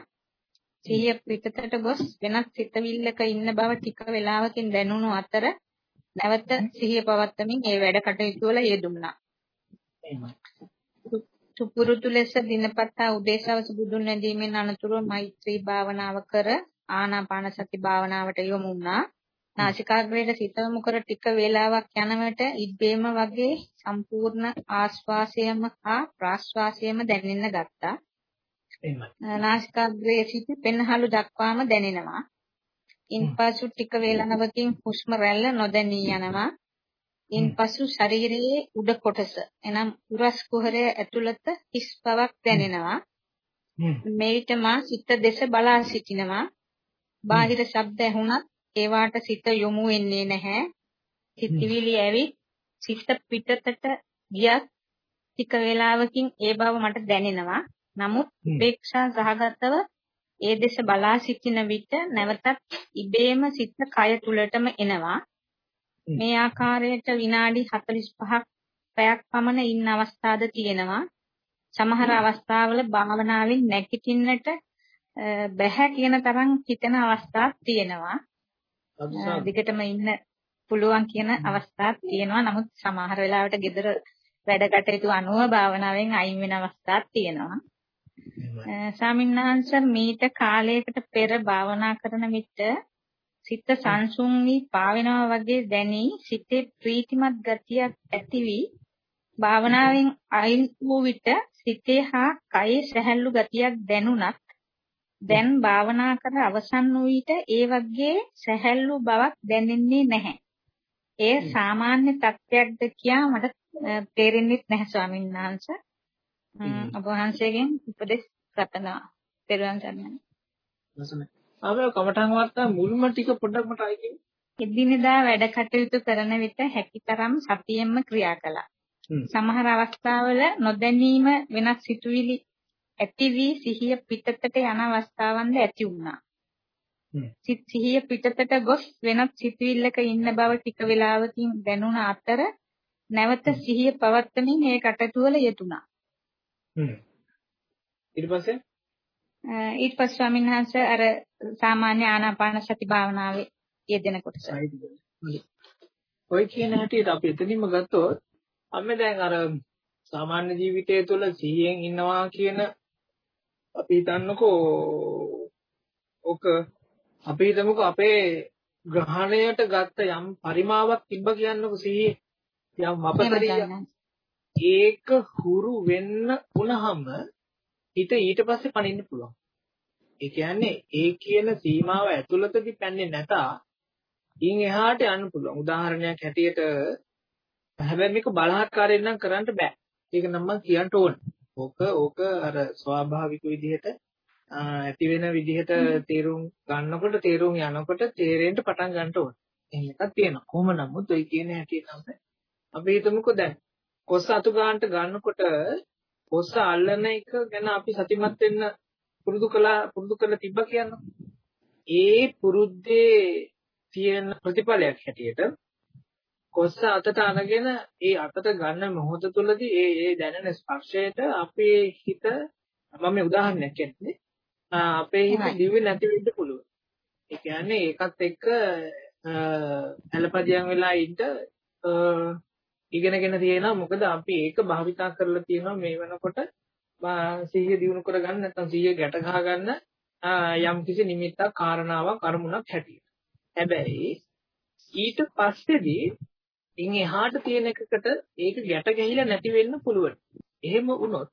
සිහිය පිටතට ගොස් වෙනත් සිතවිල්ලක ඉන්න බව ටික වේලාවකින් දැනුණු අතර නැවත සිහිය පවත්තමින් ඒ වැඩ කටයුතු වල යෙදුණා. සුපුරුදු ලෙස දිනපතා උදේසවස බුදුන් වැඳීමෙන් අනතුරුව මෛත්‍රී භාවනාව කර ආනාපාන සති භාවනාවට යොමු වුණා. නාසිකාග්‍රයට සිත යොමු කර ටික වේලාවක් යන විට ඉබ්බේම වගේ සම්පූර්ණ ආශ්වාසයම හා ප්‍රාශ්වාසයම දැනෙන්න ගත්තා. නාසිකාග්‍රයේ සිට පෙනහළු දක්වාම දැනෙනවා. ඉන්පසු ටික වේලාවකින් හුස්ම රැල්ල නොදැනී යනවා. ඉන්පසු ශරීරයේ උඩ කොටස එනම් උරස් කුහරය ඇතුළත හිස් බවක් දැනෙනවා. මේිට මා සිත දෙස බලා සිටිනවා. බාහිර ශබ්ද ඇහුණත් ඒවාට සිත යොමු වෙන්නේ නැහැ. සිතවිලි ඇවිත් සිත පිටතට ගියත් ටික වේලාවකින් ඒ බව මට දැනෙනවා. නමුත් උපේක්ෂා සහගතව ඒ දෙස බලා සිටින විට නැවතත් ඉබේම සිත කය තුලටම එනවා. මේ ආකාරයට විනාඩි 45ක් පැයක් පමණ ඉන්න අවස්ථාද තියෙනවා. සමහර අවස්ථාවල භාවනාවෙන් නැගිටින්නට බැහැ කියන තරම් හිතෙන අවස්ථාවක් තියෙනවා. දිගටම ඉන්න පුළුවන් කියන අවස්ථාවක් තියෙනවා. නමුත් සමහර වෙලාවට gedara වැඩ කටයුතු අනුව භාවනාවෙන් අයින් වෙන අවස්ථාවක් තියෙනවා. ස්වාමීන් මීට කාලයකට පෙර භාවනා කරන විට සිත සංසුන් වී පාවෙනවා වගේ දැනි සිතේ ප්‍රීතිමත් ගතියක් ඇති වී භාවනාවෙන් අයින් වූ විට සිතේ හා කයේ සැහැල්ලු ගතියක් දැනුණත් දැන් භාවනා කර අවසන් වූ විට ඒ වගේ සැහැල්ලු බවක් දැනෙන්නේ නැහැ. ඒ සාමාන්‍ය තත්ත්වයක්ද කියා මට තේරෙන්නේ නැහැ ස්වාමීන් වහන්සේ. ඔබ වහන්සේගෙන් උපදෙස් ගන්නවා. පෙරවන්. නැසනේ. ආවේ කමඨං වාර්තා මුල්ම ටික පොඩ්ඩක් මට අයි කියන්න. එදිනෙදා වැඩ කටයුතු කරන විට හැකිතරම් සතියෙන්ම ක්‍රියා කළා. සමහර අවස්ථාවල නොදැනීම වෙනස් සිතුවිලි ඇති වී සිහිය පිටතට යන අවස්ථාවන්ද ඇති වුණා. සිත් සිහිය පිටතට ගොස් වෙනත් සිතුවිල්ලක ඉන්න බව ටික වේලාවකින් දැනුණ අතර නැවත සිහිය පවත්වමින් ඒ කටයුතු යෙදුණා. ඊට පස්සේ ඊට පස්සේ ස්වාමීන් වහන්සේ අර සාමාන්‍ය ආනාපාන සති භාවනාවේ යෙදෙන කොටස. ඔය කියන හැටියට අපි එතනින්ම ගත්තොත් අපි දැන් අර සාමාන්‍ය ජීවිතය තුළ සිහියෙන් ඉන්නවා කියන අපි හිතන්නකෝ ඔක අපි හිතමුකෝ අපේ ග්‍රහණයට ගත්ත යම් පරිමාවක් තිබ්බ කියන්නකෝ සිහියේ යම් අපතරිය ඒක හුරු වෙන්න උනහම හිත ඊට පස්සේ පණින්න පුළුවන්. ඒ කියන්නේ ඒ කියන සීමාව ඇතුළතදී පැන්නේ නැතා ඉන් එහාට යන්න පුළුවන්. උදාහරණයක් හැටියට හැබැයි මේක බලහත්කාරයෙන් නම් කරන්න බෑ. ඒක නම් මම කියන්න ඕන. ඕක ඕක අර ස්වාභාවික විදිහට ඇති වෙන විදිහට තේරුම් ගන්නකොට තේරුම් යනකොට තේරෙන්න පටන් ගන්න ඕන. එහෙම එකක් තියෙනවා. කොහොම නමුත් ඔය කියන හැටි නම් අපි හිතමුකෝ දැන් කොස්ස අතු ගන්නට ගන්නකොට කොස්ස අල්ලන එක ගැන අපි සතිමත් වෙන්න පුරුදු කළා පුරුදු කරලා තිබ්බා කියනවා. ඒ පුරුද්දේ තියෙන ප්‍රතිඵලයක් හැටියට කොස්ස අතට අරගෙන ඒ අතට ගන්න මොහොත තුළදී ඒ ඒ දැනෙන ස්පර්ශයට අපේ හිත මම මේ උදාහරණයක් කියන්නේ අපේ හිත දිව්‍ය නැති වෙන්න පුළුවන්. ඒ කියන්නේ ඒකත් එක්ක ඇලපදියම් වෙලා ඉන්න ඉගෙනගෙන තියෙනවා මොකද අපි ඒක භාවිතා කරලා තියෙනවා මේ වෙනකොට සිහිය දිනු කරගන්න නැත්නම් සිහිය ගැට ගහ ගන්න යම් කිසි නිමිත්තක් කාරණාවක් අරමුණක් හැටියට. හැබැයි ඊට පස්සේදී ඉන් එහාට තියෙන එකකට ඒක ගැට ගැහිලා නැති වෙන්න පුළුවන්. එහෙම වුණොත්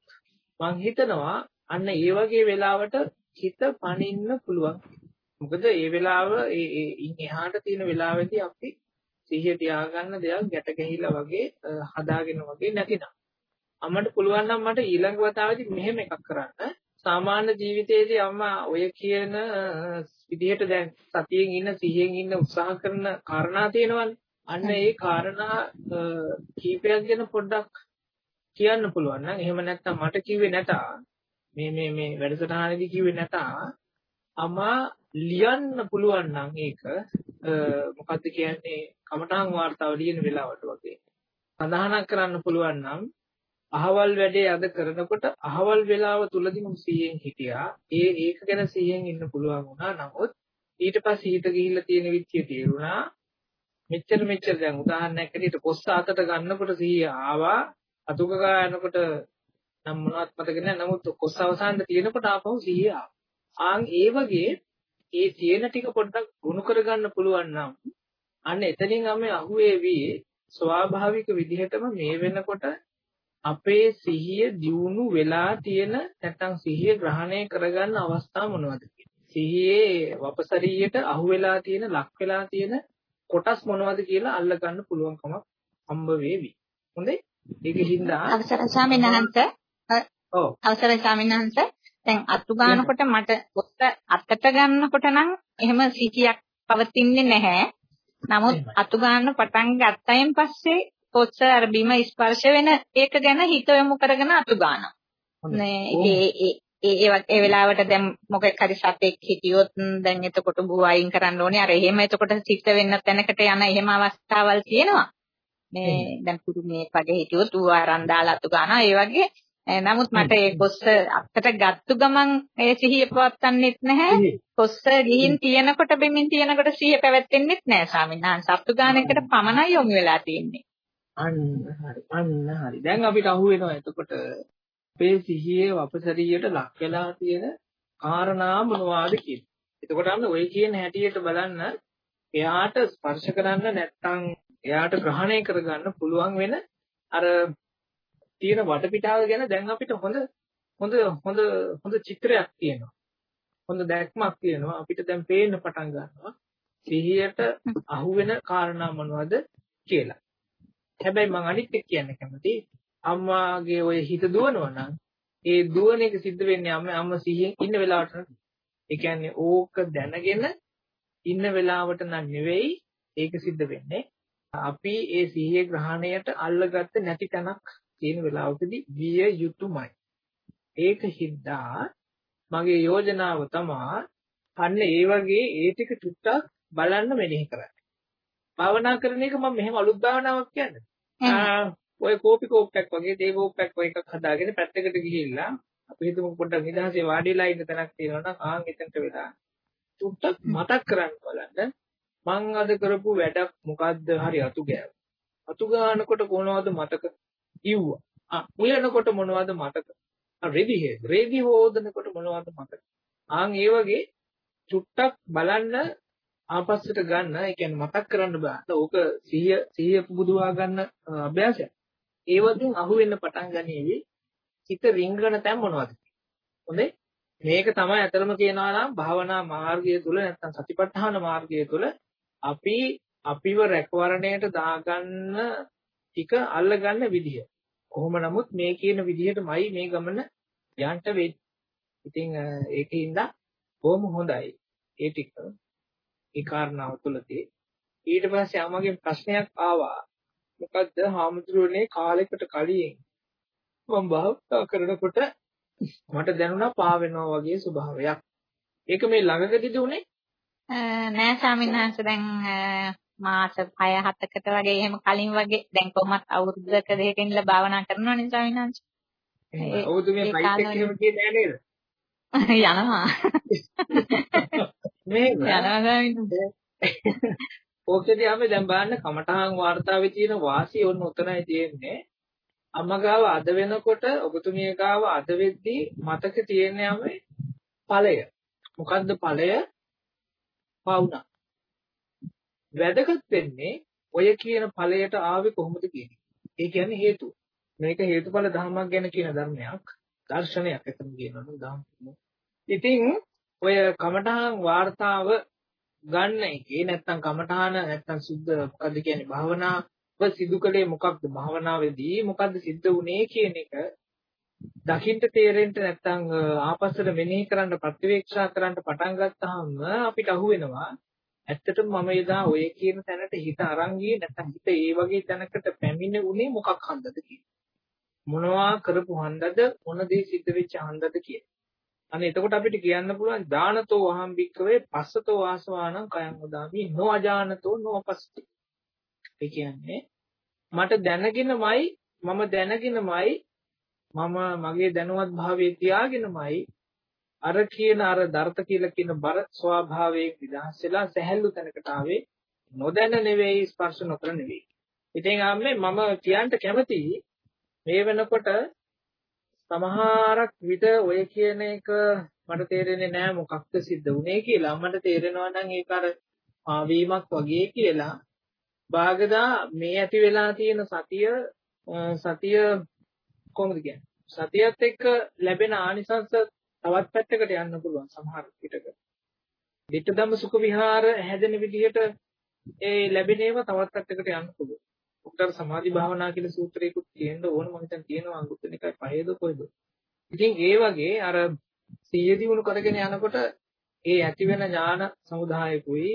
මං හිතනවා අන්න ඒ වගේ වෙලාවට හිත පනින්න පුළුවන්. මොකද ඒ වෙලාව ඒ ඉන් එහාට තියෙන වෙලාවෙදී අපි සිහිය තියාගන්න දෙයක් ගැට ගැහිලා වගේ හදාගෙන වගේ නැතිනම් අම්මට පුළුවන් නම් මට ඊළඟ වතාවේදී මෙහෙම එකක් කරන්න සාමාන්‍ය ජීවිතයේදී අම්මා ඔය කියන විදිහට දැන් සතියෙන් ඉන්න සිහියෙන් ඉන්න උත්සාහ කරන කාරණා තියෙනවනේ අන්න ඒ කාරණා කීපයක් ගැන පොඩ්ඩක් කියන්න පුළුවන් නම් එහෙම නැත්නම් මට කිව්වේ නැතා මේ මේ මේ වැඩසටහනේදී කිව්වේ නැතා අම්මා ලියන්න පුළුවන් නම් ඒක මොකද්ද කියන්නේ කමඨාන් වාර්තාව ලියන වෙලාවට වගේ. සඳහනක් කරන්න පුළුවන් නම් අහවල් වැඩේ අද කරනකොට අහවල් වෙලාව තුලදී මම 100න් හිටියා. ඒ ඒක ගැන 100න් ඉන්න පුළුවන් වුණා. නමුත් ඊට පස්සේ හිත ගිහිල්ලා තියෙන විත්‍ය තේරුණා. මෙච්චර මෙච්චර දැන් උදාහරණයක් ඇරෙට කොස්ස අතට ගන්නකොට 100 ආවා. අතුක ගන්නකොට නම් මොනවත් මතක නැහැ. නමුත් කොස්ස අවසානට තියෙනකොට ආපහු 100 ආවා. ආන් ඒ වගේ ඒ තියෙන ටික පොඩ්ඩක් ගුණ කරගන්න පුළුවන් නම් අන්න එතනින් අපි අහුවේවි ස්වාභාවික විදිහටම මේ වෙනකොට අපේ සිහිය දියුණු වෙලා තියෙන නැත්නම් සිහිය ග්‍රහණය කරගන්න අවස්ථා මොනවද සිහියේ වපසරියට අහු වෙලා තියෙන ලක් වෙලා තියෙන කොටස් මොනවද කියලා අල්ල ගන්න පුළුවන්කමක් හම්බ වේවි. හොඳයි? ඒකින්ද අවසරයි ස්වාමීන් වහන්සේ. ඔව්. අවසරයි ස්වාමීන් වහන්සේ. දැන් අතු ගන්නකොට මට ඔත්ත අතට ගන්නකොට නම් එහෙම සිහියක් පවතින්නේ නැහැ. නමුත් අතු ගන්න පටන් ගත්තයින් පස්සේ පොත්ස අර බිම ස්පර්ශ වෙන ඒක ගැන හිත යොමු කරගෙන අතු ගන්නවා. නේ ඒ ඒ වෙලාවට දැන් මොකෙක් හරි සතෙක් හිටියොත් දැන් එතකොට බෝ අයින් කරන්න ඕනේ. අර එහෙම එතකොට සිත් වෙන්න තැනකට යන එහෙම අවස්ථාවල් තියෙනවා. මේ දැන් පුරුමේ වගේ හිටියොත් ඌ අරන් දාලා අතු ගන්නවා. ඒ වගේ නමුත් මට ඒ කොස්ස අත්තට ගත්තු ගමන් ඒ සිහිය පවත්න්නෙත් නැහැ. කොස්ස ගිහින් තියෙනකොට බෙමින් තියෙනකොට සිහිය පැවැත්ෙන්නෙත් නැහැ ස්වාමීන් වහන්සේ. සත්තු ගානකට පමණයි යොමු වෙලා තියෙන්නේ. අන්න හරි. අන්න හරි. දැන් අපිට අහු වෙනවා එතකොට අපේ සිහියේ වපසරියට ලක් වෙලා තියෙන කාරණා මොනවාද කියලා. එතකොට අන්න ඔය කියන හැටියට බලන්න එයාට ස්පර්ශ කරන්න නැත්නම් එයාට ග්‍රහණය කරගන්න පුළුවන් වෙන අර තියෙන වටපිටාව ගැන දැන් අපිට හොඳ හොඳ හොඳ හොඳ චිත්‍රයක් තියෙනවා. හොඳ දැක්මක් තියෙනවා. අපිට දැන් පේන්න පටන් ගන්නවා. සිහියට අහුවෙන කාරණා මොනවද? කියලා. හැබැයි මම අනිත් එක කියන්න කැමති අම්මාගේ ඔය හිත දුවනවා නම් ඒ දුවන එක සිද්ධ වෙන්නේ අම්ම අම්ම සිහියෙන් ඉන්න වෙලාවට ඒ කියන්නේ ඕක දැනගෙන ඉන්න වෙලාවට නම් නෙවෙයි ඒක සිද්ධ වෙන්නේ අපි ඒ සිහියේ ග්‍රහණයට අල්ලගත්ත නැති තැනක් තියෙන වෙලාවකදී විය යුතුයමයි ඒක හින්දා මගේ යෝජනාව තමයි අන්න ඒ වගේ ඒ ටික ටුට්ටක් බලන්න මෙනෙහි කරන්න. භාවනා කරන එක මම මෙහෙම අලුත් භාවනාවක් කියන්නේ. ඔය කෝපි කෝප්පයක් වගේ තේ කෝප්පයක් වගේ එකක් හදාගෙන පැත්තකට ගිහිල්ලා අපි හිතමු පොඩ්ඩක් නිදහසේ වාඩිලා ඉන්න තැනක් තියෙනවා නම් ආන් එතනට වෙලා. තුට්ටක් මතක් කරන්න බලන්න. මං අද කරපු වැඩක් මොකද්ද හරි අතු ගෑව. අතු ගන්නකොට කොනවද මතක? ඉව්වා. ආ උයනකොට මොනවද මතක? රෙදි හේද රෙදි හොදනකොට මොනවද මතක? ආන් ඒ වගේ චුට්ටක් බලන්න ආපස්සට ගන්න ඒ කියන්නේ මතක් කරන්න බෑ. ඕක 100 100 පුබුදුවා ගන්න අභ්‍යාසයක්. ඒ වගේම අහුවෙන්න පටන් ගනීවි හිත රිංගන තැන් මොනවද හොඳේ මේක තමයි අතරම කියනවා නම් භාවනා මාර්ගය තුල නැත්නම් සතිපට්ඨාන මාර්ගය තුල අපි අපිව රැකවරණයට දාගන්න ටික අල්ලගන්න විදිය. කොහොම නමුත් මේ කියන විදිහටමයි මේ ගමන යන්න වෙන්නේ. ඉතින් ඒකින්ද බොහොම හොඳයි. ඒ ටික ඒ කාරණාව තුලදී ඊට පස්සේ ආමගෙන් ප්‍රශ්නයක් ආවා. මොකද්ද හාමුදුරුවනේ කාලයකට කලින් මම භාවිතා කරනකොට මට දැනුණා පා වෙනවා වගේ ස්වභාවයක්. ඒක මේ ළඟකදීද උනේ? නෑ ස්වාමීන් වහන්සේ දැන් මාස 6 7කට වගේ එහෙම කලින් වගේ දැන් කොහොමත් අවුරුද්දක දෙකකින් ඉඳලා භාවනා කරනවනේ ස්වාමීන් වහන්සේ. ඔව්ද මේ ෆයිට් එක එහෙම කියන්නේ නෑ නේද? යනවා. මේ යනවා ස්වාමීන් වහන්සේ. ඕකෙදී අපි දැන් බලන්න කමඨහන් වார்த்தාවේ තියෙන වාසිය ඔන්න උතනයි තියෙන්නේ. අම්මගාව අද වෙනකොට ඔබතුමිය ගාව අද වෙද්දී මතක තියෙන යම ඵලය. මොකද්ද ඵලය? පවුනා. වැදගත් වෙන්නේ ඔය කියන ඵලයට ආවේ කොහොමද කියන ඒ කියන්නේ හේතු. මේක හේතුඵල ධර්මයක් ගැන කියන ධර්මයක්, දර්ශනයක් එතන කියනවා නම් ධම්ම. ඉතින් ඔය කමඨහන් වார்த்தාව ගන්න එකේ නැත්තම් කමඨාන නැත්තම් සුද්ධ මොකද්ද කියන්නේ භාවනාව සිදු කළේ මොකක්ද? භාවනාවේදී මොකද්ද සිද්ධ වුනේ කියන එක දකින්න තේරෙන්න නැත්තම් ආපස්සට මෙනෙහි කරන්න ප්‍රතිවේක්ෂා කරන්න පටන් ගත්තාම අපිට අහුවෙනවා ඇත්තටම මම එදා ඔය කියන තැනට හිත අරන් ගියේ නැත්තම් හිත ඒ වගේ තැනකට පැමිණ උනේ මොකක් හන්දද? මොනවා කරපු හන්දද? මොන දේ සිද්ධ වෙච්ච හන්දද කියලා. අනේ එතකොට අපිට කියන්න පුළුවන් දානතෝ අහම් භික්කවේ පස්සතෝ ආසවානං කයං උදාමි නොඅජානතෝ නොපස්සති. ඒ කියන්නේ මට දැනගෙනමයි මම දැනගෙනමයි මම මගේ දැනුවත් භාවයේ තියාගෙනමයි අර කියන අර දර්ථ කියලා කියන බර ස්වභාවයෙන් විදහස් වෙලා සැහැල්ලු තැනකට ආවේ නොදැන නෙවෙයි ස්පර්ශ නොකර නෙවෙයි. ඉතින් ආම්මේ මම කියන්න කැමතියි මේ වෙනකොට සමහරක් විට ඔය කියන එක මට තේරෙන්නේ නෑ මොකක්ද සිද්ධ වුනේ කියලා. මට තේරෙනවා නම් ඒක අර ආවීමක් වගේ කියලා. භාගදා මේ ඇති වෙලා තියෙන සතිය සතිය කොහොමද කියන්නේ? සතියත් එක්ක ලැබෙන ආනිසංස තවත් පැත්තකට යන්න පුළුවන් සමහර විටක. ditta dhamma sukha vihara හැදෙන විදිහට ඒ ලැබෙන ඒවා තවත් පැත්තකට යන්න පුළුවන්. උත්තර සමාධි භාවනා කියලා සූත්‍රයකුත් තියෙන්න ඕන මම හිතන් තියෙනවා අංගුත්තර නිකාය පහේද කොහෙද. ඉතින් ඒ වගේ අර සිය දිනු කරගෙන යනකොට ඒ ඇති වෙන ඥාන සමුදායකුයි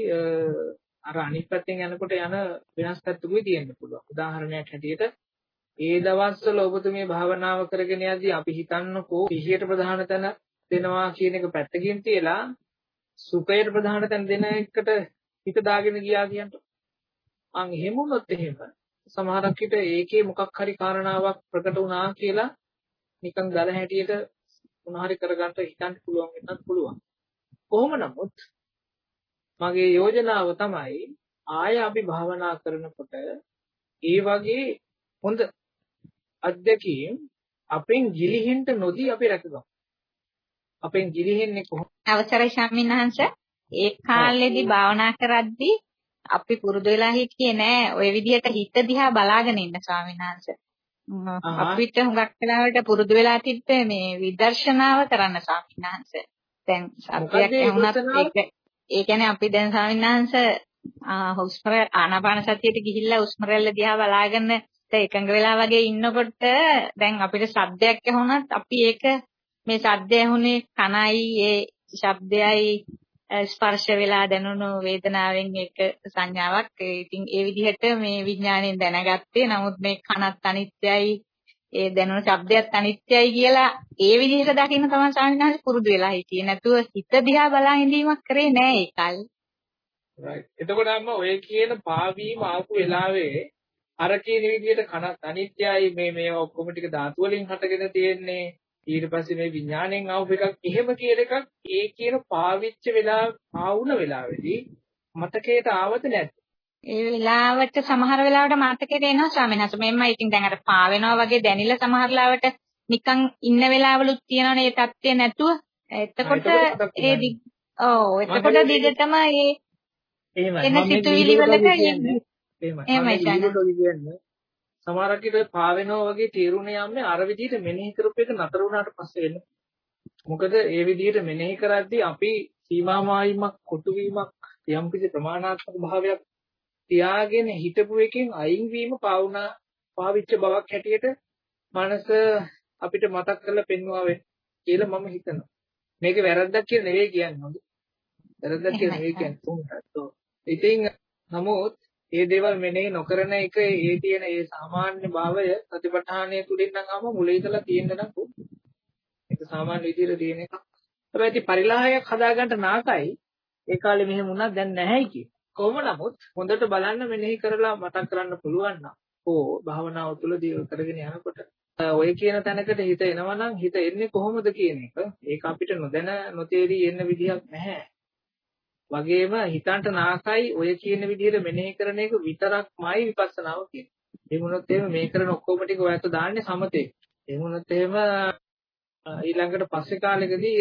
අර අනිත් පැත්තෙන් යනකොට යන වෙනස් පැත්තකුයි තියෙන්න පුළුවන්. උදාහරණයක් හැටියට ඒ දවස්වල ඔබතුමිය භාවනාව කරගෙන යද්දී අපි හිතන්නකෝ සිහියට ප්‍රධාන තැන දෙනවා කියන එක පැත්තකින් තියලා සුඛයට ප්‍රධාන තැන දෙන එකට හිත දාගෙන ගියා කියන්ට. අන් එහෙම වුණොත් එහෙම සමහරක් විට ඒකේ මොකක් හරි කාරණාවක් ප්‍රකට වුණා කියලා නිකන් දල හැටියට මොනහරි කරගන්න හිතන්න පුළුවන් වෙනත් පුළුවන්. කොහොම නමුත් මගේ යෝජනාව තමයි ආය අපි භාවනා කරනකොට ඒ වගේ හොඳ අත්දැකීම් අපෙන් ගිලිහෙන්න නොදී අපි රැකගමු. අපෙන් ගිලිහෙන්නේ කොහොමද? අවසරයි ශාමින්හන්ස ඒ කාලෙදී භාවනා කරද්දී අපි පුරුදු වෙලා හිටියේ නෑ ওই විදිහට හිත දිහා බලාගෙන ඉන්න ස්වාමීන් වහන්සේ. අපිට හුඟක් වෙලාවට පුරුදු වෙලා තිබ්බේ මේ විදර්ශනාව කරන්න ස්වාමීන් වහන්සේ. දැන් සත්‍යයක් වුණත් ඒක ඒ කියන්නේ අපි දැන් ස්වාමීන් වහන්සේ හුස්ම ආනාපාන සතියට ගිහිල්ලා හුස්ම රැල්ල දිහා බලාගෙන එකඟ වෙලා වගේ ඉන්නකොට දැන් අපිට ශබ්දයක් ඇහුණත් අපි ඒක මේ ශබ්දය ඇහුනේ කනයි ඒ ශබ්දයයි ස්පර්ශ වෙලා දැනුණු වේදනාවෙන් එක සංඥාවක්. ඉතින් ඒ විදිහට මේ විඥාණයෙන් දැනගත්තේ. නමුත් මේ කනත් අනිත්‍යයි ඒ දැනුණු ශබ්දයක් අනිත්‍යයි කියලා ඒ විදිහට දකින්න තමයි ස්වාමීන් පුරුදු වෙලා හිටියේ. නැතුව හිත දිහා බලා ඉඳීමක් කරේ නෑ ඒ කල් right. එතකොට අම්ම ඔය කියන පාවීම ආපු වෙලාවේ අර කියන විදිහට කනත් අනිත්‍යයි මේ මේ ඔක්කොම ටික ධාතු වලින් හටගෙන තියෙන්නේ. ඊට පස්සේ මේ විඥාණයෙන් ආව එකක් එහෙම කියන එකක් ඒ කියන පාවිච්ච වෙලා ආවුන වෙලාවේදී මතකයට ආවද නැද්ද? ඒ වෙලාවට සමහර වෙලාවට මතකයට එනවා ස්වාමීන් වහන්සේ. මෙන්න ඉතින් දැන් අර පා වෙනවා වගේ දැනිලා සමහර වෙලාවට නිකන් ඉන්න වෙලාවලුත් තියෙනවනේ ඒ தත්ත්වය නැතුව. එතකොට ඒ ඔව් එතකොට දිගටම ඒ එහෙමයි. එන සිතුවිලි වලට එහෙමයි. කියන්නේ සමහරක් විට පාවෙනවා වගේ තීරුණේ යන්නේ අර විදිහට මෙනෙහි කරපු එක නතර වුණාට පස්සේ වෙන්නේ. මොකද ඒ විදිහට මෙනෙහි කරද්දී අපි සීමා මායිමක් කොටු වීමක් යම්කිසි ප්‍රමාණාත්මක භාවයක් තියාගෙන හිටපු එකෙන් අයින් වීම පාවුණා පාවිච්ච බවක් හැටියට මනස අපිට මතක් කරලා පෙන්වුවා වෙයි කියලා මම හිතනවා. මේක වැරද්දක් කියලා නෙවෙයි කියන්නේ. වැරද්දක් කියලා නෙවෙයි කියන්නේ. ඉතින් නමුත් ඒ දේවල් මෙනෙහි නොකරන එක ඒ තියෙන ඒ සාමාන්‍ය භාවය ප්‍රතිපඨානය තුලින් නම් ආම මුල ඉඳලා තියෙන්න නම් ඒක සාමාන්‍ය විදිහට තියෙන එකක්. හැබැයි ඉතින් පරිලාහයක් හදාගන්න නාකයි ඒ කාලේ මෙහෙම වුණා දැන් නැහැයි කිය. කොහොම නමුත් හොඳට බලන්න මෙනෙහි කරලා මතක් කරන්න පුළුවන් නම් ඕ භාවනාව තුළදී කරගෙන යනකොට ඔය කියන තැනකට හිත එනවා නම් හිත එන්නේ කොහොමද කියන එක ඒක අපිට නොදැන නොතේරී එන්න විදිහක් නැහැ. වගේම හිතන්ට නාකයි ඔය කියන විදිහට මෙනෙහි කරන එක විතරක්මයි විපස්සනාව කියන්නේ. ඒ වුණොත් එහෙම මේ කරන ඔක්කොම ටික ඔයත් දාන්නේ සමතේ. ඒ වුණොත් එහෙම ඊළඟට පස්සේ කාලෙකදී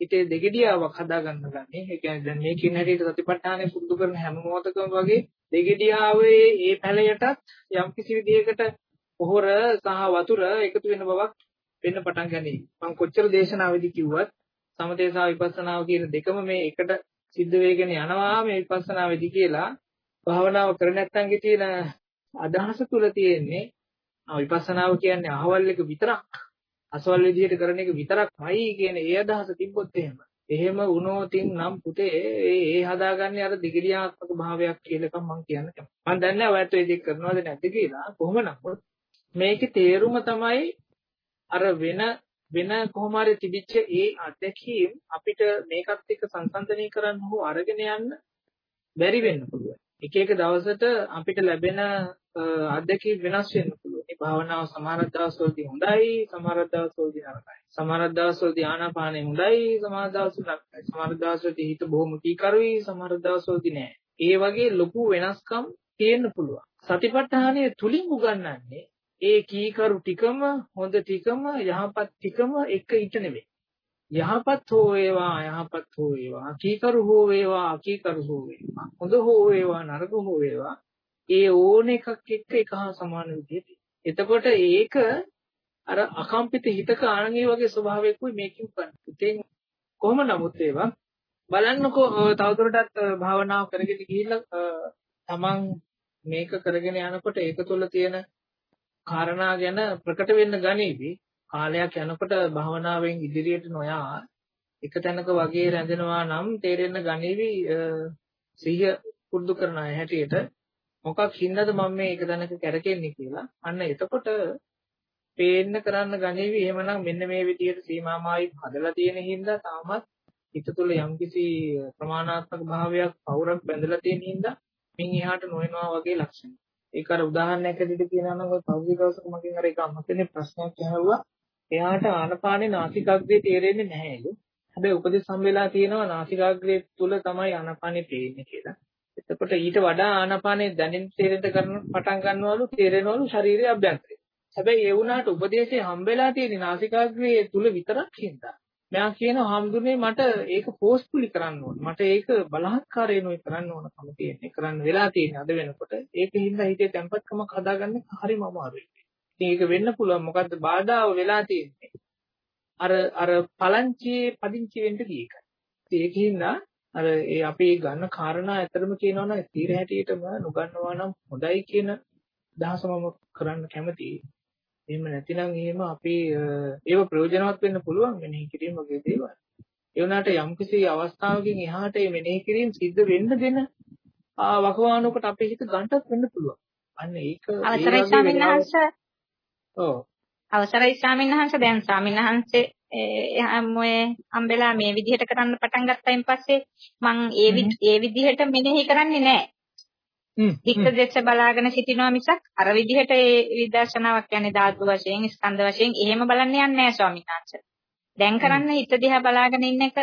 හිතේ දෙගිඩියාවක් හදාගන්න ගන්නේ. ඒ කියන්නේ දැන් මේ කියන හැටියට සතිපට්ඨානය පුරුදු කරන හැම මොහොතකම වගේ දෙගිඩියාවේ ඒ පැලයටත් යම්කිසි විදිහකට පොහොර සහ වතුර එකතු වෙන බවක් වෙන්න පටන් ගනී. මම කොච්චර දේශනාවෙදි කිව්වත් සමතේ සහ විපස්සනාව කියන දෙකම මේ එකට සිද්ධ වෙගෙන යනවා මේ විපස්සනා වෙදි කියලා භාවනාව කර නැත්නම් තියෙන අදහස තුල තියෙන්නේ විපස්සනාව කියන්නේ අහවල් එක විතරක් අසවල් විදිහට කරන එක විතරක්මයි කියන ඒ අදහස තිබ්බොත් එහෙම එහෙම වුණොතින් නම් පුතේ ඒ ඒ හදාගන්නේ අර දිගිරියාත්මක භාවයක් කියලා එකක් මම කියන්නේ. මම දන්නේ නැහැ ඔයත් ඒ දෙක කරනවද නැද්ද කියලා. කොහොම නමුත් මේකේ තේරුම තමයි අර වෙන වෙන කොහොම හරි තිබිච්ච ඒ අත්දැකීම් අපිට මේකත් එක්ක සංසන්දනය කරන්න හෝ අරගෙන යන්න බැරි වෙන්න පුළුවන්. එක එක දවසට අපිට ලැබෙන අත්දැකීම් වෙනස් වෙන්න පුළුවන්. මේ භාවනාව සමහර දවස්වලදී හොඳයි, සමහර දවස්වලදී නරකයි. සමහර දවස්වලදී ආනාපානෙ හොඳයි, සමහර දවස්වල නරකයි. සමහර දවස්වලදී හිත බොහොම කීකරුයි, සමහර දවස්වලදී නෑ. ඒ වගේ ලොකු වෙනස්කම් තියෙන්න පුළුවන්. සතිපට්ඨානය තුලින් උගන්වන්නේ ඒ කීකරු ටිකම හොඳ ටිකම යහපත් ටිකම එක ඊට නෙමෙයි. යහපත් හෝ වේවා යහපත් හෝ වේවා කීකරු හෝ වේවා අකීකරු හෝ වේවා හොඳ හෝ වේවා නරක හෝ වේවා ඒ ඕන එකක් එක්ක එක හා සමාන විදිහට. එතකොට ඒක අර අකම්පිත හිතක ආනංගී වගේ ස්වභාවයකුයි මේකෙන් ගන්න. ඉතින් කොහොම නමුත් ඒවා බලන්නකෝ තවදුරටත් භාවනාව කරගෙන ගිහිල්ලා තමන් මේක කරගෙන යනකොට ඒක තුළ තියෙන කාරණා ගැන ප්‍රකට වෙන්න ගනීවි. කාලයක් යනකොට භවනාවෙන් ඉදිරියට නොයා එක තැනක වගේ රැඳෙනවා නම් තේරෙන්න ගනීවි සිහිය පුරුදු කරන අය හැටියට මොකක් හින්දාද මම මේ එක තැනක කැරකෙන්නේ කියලා. අන්න එතකොට පේන්න කරන්න ගනීවි එහෙමනම් මෙන්න මේ විදිහට සීමාමායි හදලා තියෙන හින්දා තාමත් හිත තුළ යම්කිසි ප්‍රමාණාත්මක භාවයක් පවුරක් බැඳලා තියෙන හින්දා මින් එහාට නොයනවා වගේ ලක්ෂණ. ඒක අර උදාහරණයක් ඇටියට කියනවා නම් ඔය පෞද්ගලික දවසක මගෙන් අර එක අම්මකෙනේ ප්‍රශ්නයක් ඇහුවා. එයාට ආනපානේ නාසිකාග්‍රේ තේරෙන්නේ නැහැලු. හැබැයි උපදෙස් හම්බෙලා තියෙනවා නාසිකාග්‍රේ තුල තමයි ආනපානේ පේන්නේ කියලා. එතකොට ඊට වඩා ආනපානේ දැනෙන්න තේරෙන්න කරන පටන් ගන්නවලු තේරෙනවලු ශරීරයේ අභ්‍යන්තරේ. හැබැයි ඒ වුණාට උපදේශය හම්බෙලා තියෙන්නේ නාසිකාග්‍රේ තුල විතරක් හින්දා. මෙයා කියනවා හම්දුනේ මට ඒක පෝස්ට්පුලි කරන්න ඕන. මට ඒක බලහත්කාරයෙන් ඔය කරන්න ඕනකම තියෙන්නේ. කරන්න වෙලා තියෙන්නේ අද වෙනකොට. ඒකින්ද හිතේ තැම්පත්කමක් හදාගන්න හරිම අමාරුයි. ඉතින් ඒක වෙන්න පුළුවන්. මොකද්ද බාධාව වෙලා තියෙන්නේ. අර අර පලංචියේ පදිංචි වෙන්න ගිය එක. ඒකින්ද අර ඒ අපි ගන්න කාරණා ඇතරම කියනවා නම් තීර හැටියටම නොගන්නවා නම් හොඳයි කියන දහස මම කරන්න කැමතියි. එහෙම නැතිනම් එහෙම අපි ඒව ප්‍රයෝජනවත් වෙන්න පුළුවන් මෙනෙහි කිරීම වගේ දේවල්. ඒ වුණාට යම්කිසි අවස්ථාවකින් එහාට මේ මෙනෙහි කිරීම සිද්ධ වෙන්න දෙන වකවානුවකට අපේ හිත ගන්නත් වෙන්න පුළුවන්. අන්න ඒක අවසරයි ස්වාමීන්. ඔව්. අවසරයි ස්වාමීන් වහන්සේ දැන් ස්වාමීන් වහන්සේ මොයේ අම්බෙලා මේ විදිහට කරන්න පටන් ගත්තයින් පස්සේ මම ඒ ඒ විදිහට මෙනෙහි කරන්නේ නැහැ. දික්ක දෙච්ච බලාගෙන සිටිනවා මිසක් අර විදිහට ඒ විදර්ශනාවක් කියන්නේ ධාතු වශයෙන් ස්කන්ධ වශයෙන් එහෙම බලන්න යන්නේ නැහැ ස්වාමීන් වහන්සේ. දැන් කරන්න හිත දිහා බලාගෙන ඉන්න එක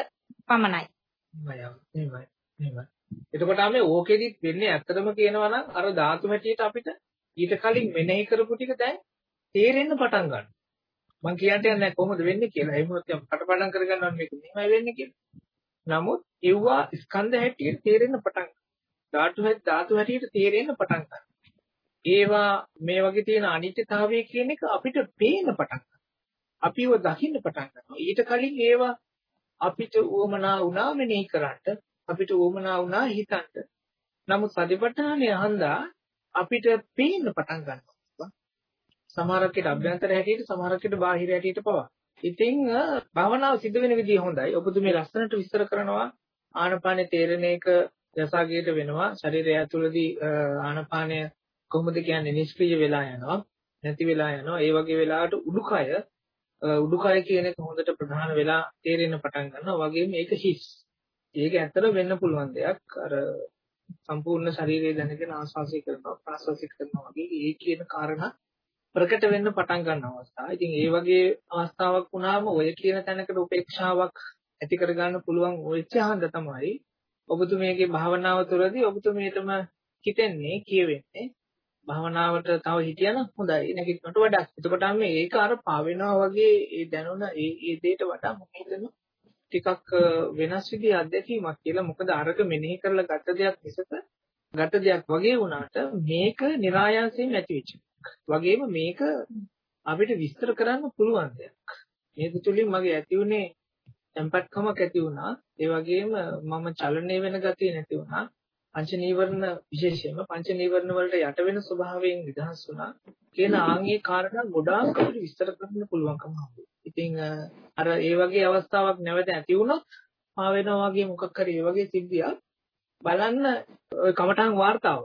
පමණයි. එහෙමයි. එහෙමයි. එතකොට අපි ඕකෙදිත් වෙන්නේ ඇත්තටම කියනවා නම් අර ධාතු හැටියට අපිට ඊට කලින් මෙනෙහි කරපු ටික දැන් තේරෙන්න පටන් ගන්නවා. මම කියන්න යන්නේ කොහොමද වෙන්නේ කියලා. එහෙම නැත්නම් කටපාඩම් කරගන්නවා මේක මෙහෙමයි වෙන්නේ කියලා. නමුත් ඒවා ස්කන්ධ හැටියට තේරෙන්න පටන් ධාතු හැටි ධාතු හැටියට තේරෙන්න පටන් ගන්නවා. ඒවා මේ වගේ තියෙන අනිත්‍යතාවය කියන එක අපිට පේන්න පටන් ගන්නවා. අපිව දකින්න පටන් ගන්නවා. ඊට කලින් ඒවා අපිට උවමනා වුණා මෙනෙහි කරන්න අපිට උවමනා වුණා හිතන්න. නමුත් සතිපට්ඨානය හන්දා අපිට පේන්න පටන් ගන්නවා. සමහරකට අභ්‍යන්තර හැටියට සමහරකට බාහිර හැටියට පවා. ඉතින් භාවනාව සිද්ධ වෙන විදිය හොඳයි. ඔබතුමී ලස්සනට විස්තර කරනවා ආනපානේ තේරෙන එක යසාගේට වෙනවා. ශරීරය ඇතුළේදී ආනපානය කොහොමද කියන්නේ නිෂ්ක්‍රීය වෙලා යනවා. නැති වෙලා යනවා. ඒ වගේ වෙලාවට උඩුකය උඩුකය කියන එක හොඳට ප්‍රධාන වෙලා තේරෙන්න පටන් ගන්නවා. වගේම ඒක හිස්. ඒක ඇත්තට වෙන්න පුළුවන් දෙයක්. අර සම්පූර්ණ ශරීරය දැනගෙන ආස්වාසය කරනවා ප්‍රාස්වාසය කරනවා වගේ ඒ කියන කාරණා ප්‍රකට වෙන්න පටන් ගන්න අවස්ථාව. ඉතින් ඒ වගේ අවස්ථාවක් වුණාම ඔය කියන තැනකට උපේක්ෂාවක් ඇති කරගන්න පුළුවන් වෙච්ච හන්ද තමයි ඔබතුමියගේ භාවනාව තුළදී ඔබතුමියටම හිතෙන්නේ කියවෙන්නේ භාවනාවට තව හිටියනම් හොඳයි නැගිටිනට වඩා. එතකොට මේ ඒක අර පාවෙනවා වගේ ඒ දැනුණ ඒ ඒ දෙයට වඩා මොකද ටිකක් වෙනස් විදිහේ අත්දැකීමක් කියලා. මොකද අරක මෙනෙහි කරලා ගත දෙයක් මිසක ගත දෙයක් වගේ වුණාට මේක નિરાයාසයෙන් ඇති වෙච්ච. වගේම මේක අපිට විස්තර කරන්න පුළුවන් දෙයක්. මේක තුලින් මගේ ඇති උනේ tempatකමක් ඇති වුණා. ඒ වගේම මම චලනය වෙන ගතිය නැති වුණා. පංච නීවරණ විශේෂයෙන්ම පංච නීවරණ වලට යට වෙන ස්වභාවයෙන් නිදහස් වුණා කියන ආන්ගේ කාරණා ගොඩාක් අපිට විස්තර කරන්න පුළුවන්කම හම්බුනේ. ඉතින් අර ඒ වගේ අවස්ථාවක් නැවත ඇති වුණොත් මා වෙනවා වගේ මොකක් හරි ඒ වගේ සිද්ධියක් බලන්න ඔය කමටහන් වார்த்தාව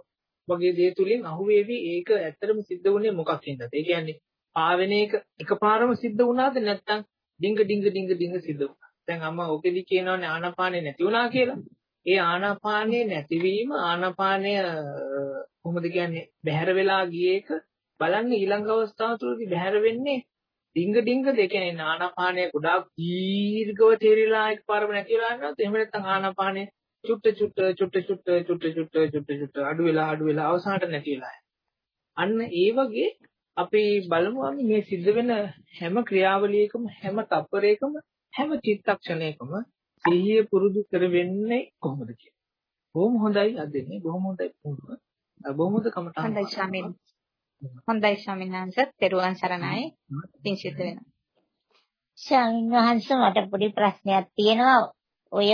වගේ දේ තුලින් අහුවේවි ඒක ඇත්තටම සිද්ධ වුණේ මොකක් හින්දාද? ඒ කියන්නේ පාවෙන එක එකපාරම සිද්ධ වුණාද නැත්නම් ඩිංග ඩිංග ඩිංග ඩිංග සිද්ධ වුණා? දැන් අම්මා ඔකෙදි කියනවානේ ආනාපානෙ නැති වුණා කියලා. ඒ ආනාපානයේ නැතිවීම ආනාපානය කොහොමද කියන්නේ බැහැර වෙලා ගියේක බලන්න ඊළඟ අවස්ථාව තුළදී බැහැර වෙන්නේ ඩිංග ඩිංග දෙක කියන්නේ ආනාපානය ගොඩාක් දීර්ඝව තේරිලා එකපාරම නැතිලා යනවාත් එහෙම නැත්නම් ආනාපානය චුට්ට චුට්ට චුට්ට චුට්ට චුට්ට චුට්ට චුට්ට චුට්ට අඩු වෙලා අඩු වෙලා අවසානට නැතිලා අන්න ඒ වගේ අපි බලමු මේ සිද්ධ වෙන හැම ක්‍රියාවලියකම හැම තප්පරයකම හැම චිත්තක්ෂණයකම සිහිය පුරුදු කරවෙන්නේ කොහොමද කියලා. බොහොම හොඳයි අදින්නේ බොහොම හොඳයි පුහුණුව. බොහොම හොඳ කමටහන්. හොඳයි ස්වාමීන් හොඳයි ස්වාමීන් වහන්සේ තෙරුවන් සරණයි. පින් සිද්ධ වෙනවා. ස්වාමීන් වහන්සේ මට පොඩි ප්‍රශ්නයක් තියෙනවා. ඔය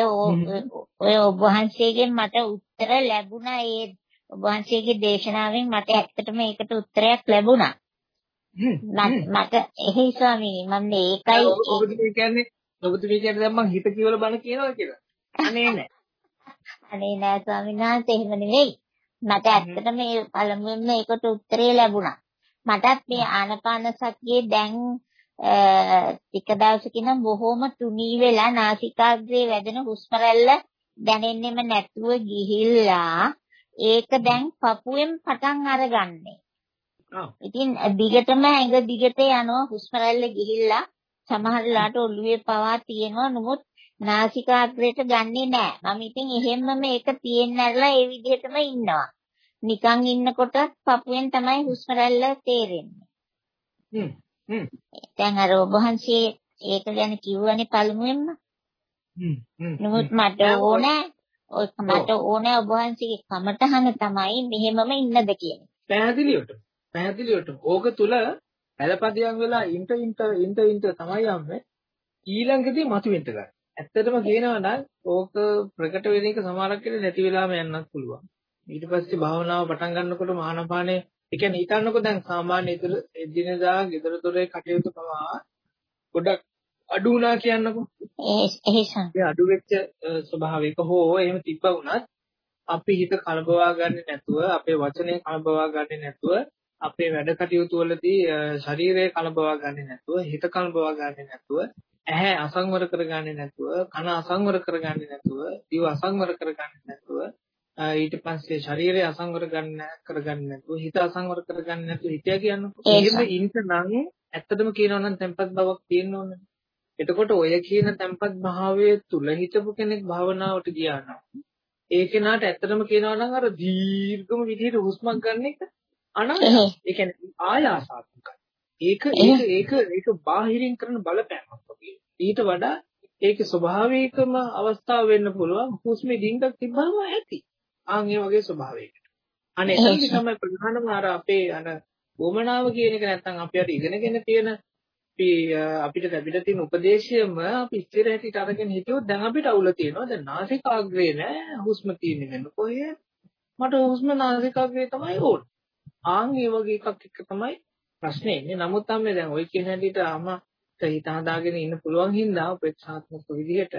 ඔය ඔබ වහන්සේගෙන් මට උත්තර ලැබුණා ඒ ඔබ වහන්සේගේ දේශනාවෙන් මට ඇත්තටම ඒකට උත්තරයක් ලැබුණා. මට එහි ස්වාමීනි මම ඒකයි ඔබතුමී කියන්නේ ඔබතුමී කියන්නේ දැන් මං හිත කියවල බණ කියනවා කියලා. අනේ නෑ. අනේ නෑ ස්වාමීන් වහන්සේ එහෙම නෙවෙයි. මට ඇත්තට මේ පළමුවෙන්ම ඒකට උත්තරේ ලැබුණා. මටත් මේ ආනපාන සතියේ දැන් ටික දවසකින් බොහොම තුනී වෙලා නාසිකාග්‍රේ වැදෙන හුස්ම රැල්ල දැනෙන්නෙම නැතුව ගිහිල්ලා ඒක දැන් පපුවෙන් පටන් අරගන්නේ. ඉතින් දිගටම ඇඟ දිගට යනවා හුස්ම රැල්ල ගිහිල්ලා සමහර වෙලාවට ඔළුවේ පවා තියෙනවා නමුත් නාසිකාග්‍රේට ගන්නෙ නෑ. මම ඉතින් එහෙම්ම මේක තියෙන්නැරලා ඒ විදිහටම ඉන්නවා. නිකන් ඉන්නකොට පපුවෙන් තමයි හුස්ම රැල්ල තේරෙන්නේ. හ්ම් හ්ම්. දැන් අර ඔබ වහන්සේ ඒක ගැන කිව්වනේ පළමුවෙන්ම. හ්ම් හ්ම්. නමුත් මට ඕනේ ඔය මට ඕනේ ඔබ වහන්සේගේ කමටහන තමයි මෙහෙමම ඉන්නද කියන්නේ. පැහැදිලිවට. පැහැදිලිවට. ඕක තුල පළපදියම් වෙලා ඉන්ට ඉන්ට ඉන්ට ඉන්ට තමයි යන්නේ ඊළඟදී මතුවෙන්න ගන්න. ඇත්තටම කියනවා නම් ඕක ප්‍රකට වෙන එක සමහරක් වෙලේ නැති වෙලාම යන්නත් පුළුවන්. ඊට පස්සේ භාවනාව පටන් ගන්නකොට මහානපානේ ඒ කියන්නේ හිතන්නකෝ දැන් සාමාන්‍ය ඉදිරි එදිනදා ගෙදර දොරේ කටයුතු පවා ගොඩක් අඩු වුණා කියන්නකෝ. එහෙසම්. ඒ අඩු වෙච්ච ස්වභාවයක හෝ එහෙම තිබ්බ වුණත් අපි හිත කලබවා ගන්නේ නැතුව අපේ වචනේ කලබවා ගන්නේ නැතුව අපේ වැඩ කටයුතු වලදී ශරීරය කලබවා ගන්නේ නැතුව හිත කලබවා ගන්නේ නැතුව ඇහැ අසංවර කරගන්නේ නැතුව කන අසංවර කරගන්නේ නැතුව දිව අසංවර කරගන්නේ නැතුව ඊට පස්සේ ශරීරය අසංවර ගන්න කරගන්න නැතුව හිත අසංවර කරගන්න නැතුව හිතය කියන්නකො. එහෙම ඉන්න නම් ඇත්තටම කියනවා නම් tempat බවක් තියෙන්න ඕනේ. එතකොට ඔය කියන tempat භාවයේ තුල හිතපු කෙනෙක් භාවනාවට ගියා නම් ඒ කෙනාට ඇත්තටම කියනවා නම් අර දීර්ඝම විදිහට හුස්මක් ගන්න එක අනායාසයි. ඒ කියන්නේ ආයාසාත්මකයි. ඒක ඒක ඒක ඒක බාහිරින් කරන බලපෑමක් වගේ. ඊට වඩා ඒකේ ස්වභාවිකම අවස්ථාව වෙන්න පුළුවන් හුස්මේ ඩිංගක් තිබ්බම ඇති. ආන් ඒ වගේ ස්වභාවයකට. අනේ ඒක තමයි ප්‍රධානම අර අපේ අර වමනාව කියන එක නැත්තම් අපි අර ඉගෙනගෙන තියෙන අපි අපිට ලැබිලා තියෙන උපදේශයම අපි ඉස්සර හැටියට අරගෙන හිටියොත් දැන් අපිට අවුල තියෙනවා. දැන් නාසිකාග්‍රේ නෑ හුස්ම තියෙන්නේ වෙන කොහේ මට හුස්ම නාසිකාග්‍රේ තමයි ඕන. ආන් ඒ වගේ එකක් එක්ක තමයි ප්‍රශ්නේ ඉන්නේ. නමුත් තමයි දැන් ওই කියන හැටියට අම්මා හිත හදාගෙන ඉන්න පුළුවන් හින්දා උපේක්ෂාත්මක විදිහට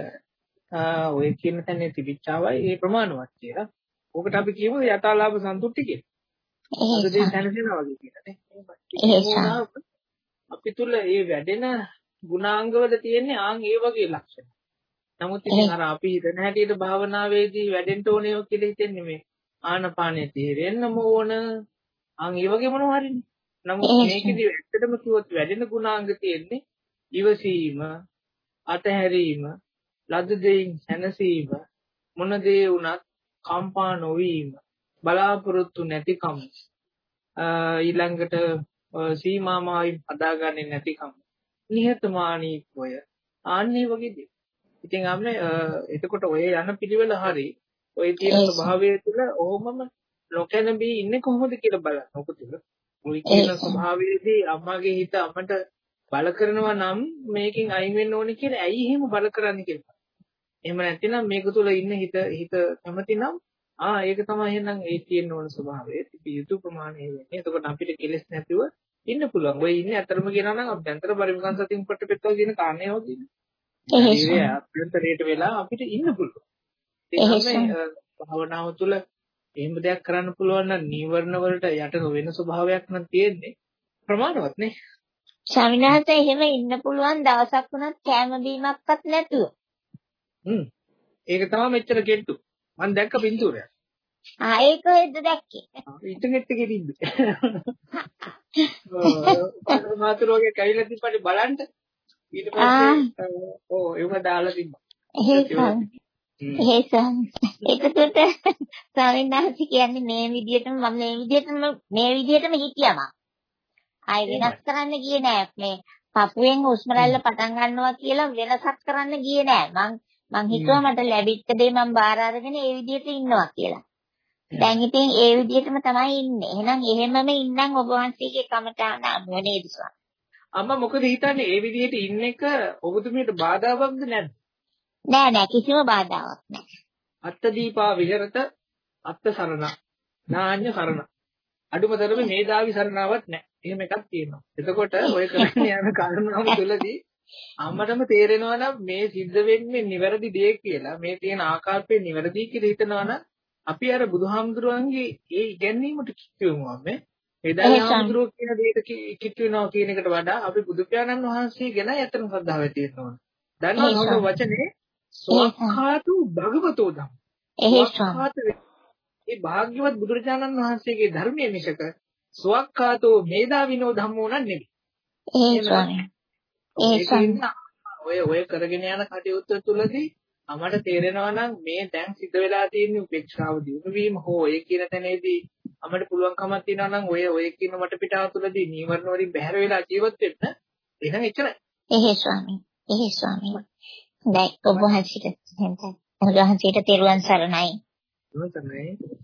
ඔය කියන තැනේ තිබිච්චාවයි ඒ ප්‍රමාණවත් කියලා. ඕකට අපි කියමු යථාලාභ සන්තුට්ටි කියලා. ඒක දෙය දැනගෙනවා වගේ කියලා නේ. අපි තුල මේ වැඩෙන ගුණාංගවල තියෙන්නේ ආන් ඒ වගේ ලක්ෂණ. නමුත් ඉතින් අර අපි හිතන හැටියට භාවනාවේදී වැඩෙන්න ඕනේ කියලා හිතන්නේ මේ ආනපානෙ තේරෙන්නම ඕන. ආන් ඒ වගේ මොනවා හරිනේ. නමුත් මේකෙදි ඇත්තටම කිව්වොත් වැඩෙන ගුණාංග තියෙන්නේ ඉවසීම, අතහැරීම, ලද දෙයින් සැනසීම, මොන දේ වුණත් කම්පා නොවීම බලාපොරොත්තු නැතිකම ඊළඟට සීමාමායි හදාගන්නේ නැතිකම නිහතමානීත්වය ආන්නේ වගේ දේ. ඉතින් අපේ එතකොට ඔය යන පිළිවෙල හරි ඔය තියෙන ස්වභාවය තුළ ඕමම නොකැනබී ඉන්නේ කොහොමද කියලා බලන්න. ඔක තුළ ඔය කියන ස්වභාවයේදී අම්මාගේ හිත අම්මට බල කරනවා නම් මේකෙන් අයින් වෙන්න ඕනේ කියලා ඇයි එහෙම බල කරන්නේ කියලා. එහෙම නැතිනම් මේක තුල ඉන්න හිත හිත කැමති නම් ආ ඒක තමයි එහෙනම් ඒ තියෙන්න ඕන ස්වභාවය. තිබිය යුතු ප්‍රමාණය වෙන්නේ. එතකොට අපිට කෙලස් නැතිව ඉන්න පුළුවන්. ඔය ඉන්නේ අතරම කියනවා නම් අභ්‍යන්තර පරිමකන් සතින් පිටපෙත්තව කියන කාරණේ වගේ. එහෙයි. අභ්‍යන්තරයට වෙලා අපිට ඉන්න පුළුවන්. ඒ භාවනාව තුළ එහෙම දෙයක් කරන්න පුළුවන් නම් නීවරණ වලට යට නොවන ස්වභාවයක් නම් තියෙන්නේ ප්‍රමාණවත් නේ. වහන්සේ එහෙම ඉන්න පුළුවන් දවසක් වුණත් කැම බීමක්වත් නැතුව. හ්ම්. ඒක තමයි මෙච්චර කෙට්ටු. මම දැක්ක පින්තූරයක්. ආ ඒක කොහෙද දැක්කේ? ඉන්ටර්නෙට් එකේ තිබ්බේ. ඔව් මාතුරෝගේ කයිලා තිබ්බනේ බලන්න. ඊට පස්සේ ඕ ඒක දාලා තිබ්බා. එහෙසම්. ඒකට ස්වාමීන් වහන්සේ කියන්නේ මේ විදිහටම මම මේ විදිහටම මේ විදිහටම හිටියම. ආයි වෙනස් කරන්න ගියේ නෑ. මේ පපුවෙන් හුස්ම රැල්ල පටන් ගන්නවා කියලා වෙනසක් කරන්න ගියේ නෑ. මං මං හිතුවා මට ලැබිච්ච දේ මං බාර අරගෙන ඒ විදිහට ඉන්නවා කියලා. දැන් ඉතින් ඒ විදිහටම තමයි ඉන්නේ. එහෙනම් එහෙමම ඉන්නම් ඔබ වහන්සේගේ කමටහන අනුව නේද ස්වාමී? අම්මා මොකද හිතන්නේ ඒ විදිහට ඉන්න එක ඔබතුමියට බාධාවක්ද නැද්ද? නෑ නෑ කිසිම බාධාවක් නෑ. අත්තදීපා විහෙරත අත්ත සරණ නාඤ්‍ය සරණ අඩුමතරමේ මේදාවි සරණාවක් නෑ. එහෙම එකක් තියෙනවා. එතකොට ඔය කරන්නේ යන කරුණාව තුළදී අම්මටම තේරෙනවා නම් මේ සිද්ධ වෙන්නේ නිවැරදි දේ කියලා මේ තියෙන ආකාරයෙන් නිවැරදි කියලා හිතනවා නම් අපි අර බුදුහාමුදුරුවන්ගේ ඒ ඉගැන්වීමට කිට්ටු වෙමු අම්මේ එදා හාමුදුරුවෝ කියන දෙයට කිට්ටු වෙනවා කියන එකට වඩා අපි බුදු පියාණන් වහන්සේ ගැන ඇත්තම ශ්‍රද්ධාව ඇති වෙනවා. දන්නවද වචනේ සෝඛාතු භගවතෝ ධම්ම. ඒ භාග්‍යවත් බුදුරජාණන් වහන්සේගේ ධර්මයේ මිසක සෝඛාතෝ මේදාවිනෝ ධම්මෝ නෙවෙයි. එහෙමයි. ඒකින් ඔය ඔය කරගෙන යන කටයුත්ත තුළදී අපට තේරෙනවා නම් මේ දැන් සිද්ධ වෙලා තියෙන උපේක්ෂාව දිනු වීම හෝ ඒ කියන තැනේදී අපිට පුළුවන්කමක් තියෙනවා නම් ඔය ඔය කියන වටපිටාව තුළදී නීවරණ වලින් බැහැර වෙලා ජීවත් වෙන්න එහෙනම් එච්චරයි. එහෙ ස්වාමී. එහෙ ස්වාමී. දැන් ඔබ වහන්සේට ඔබ වහන්සේට තෙරුවන් සරණයි. තෙරුවන් සරණයි.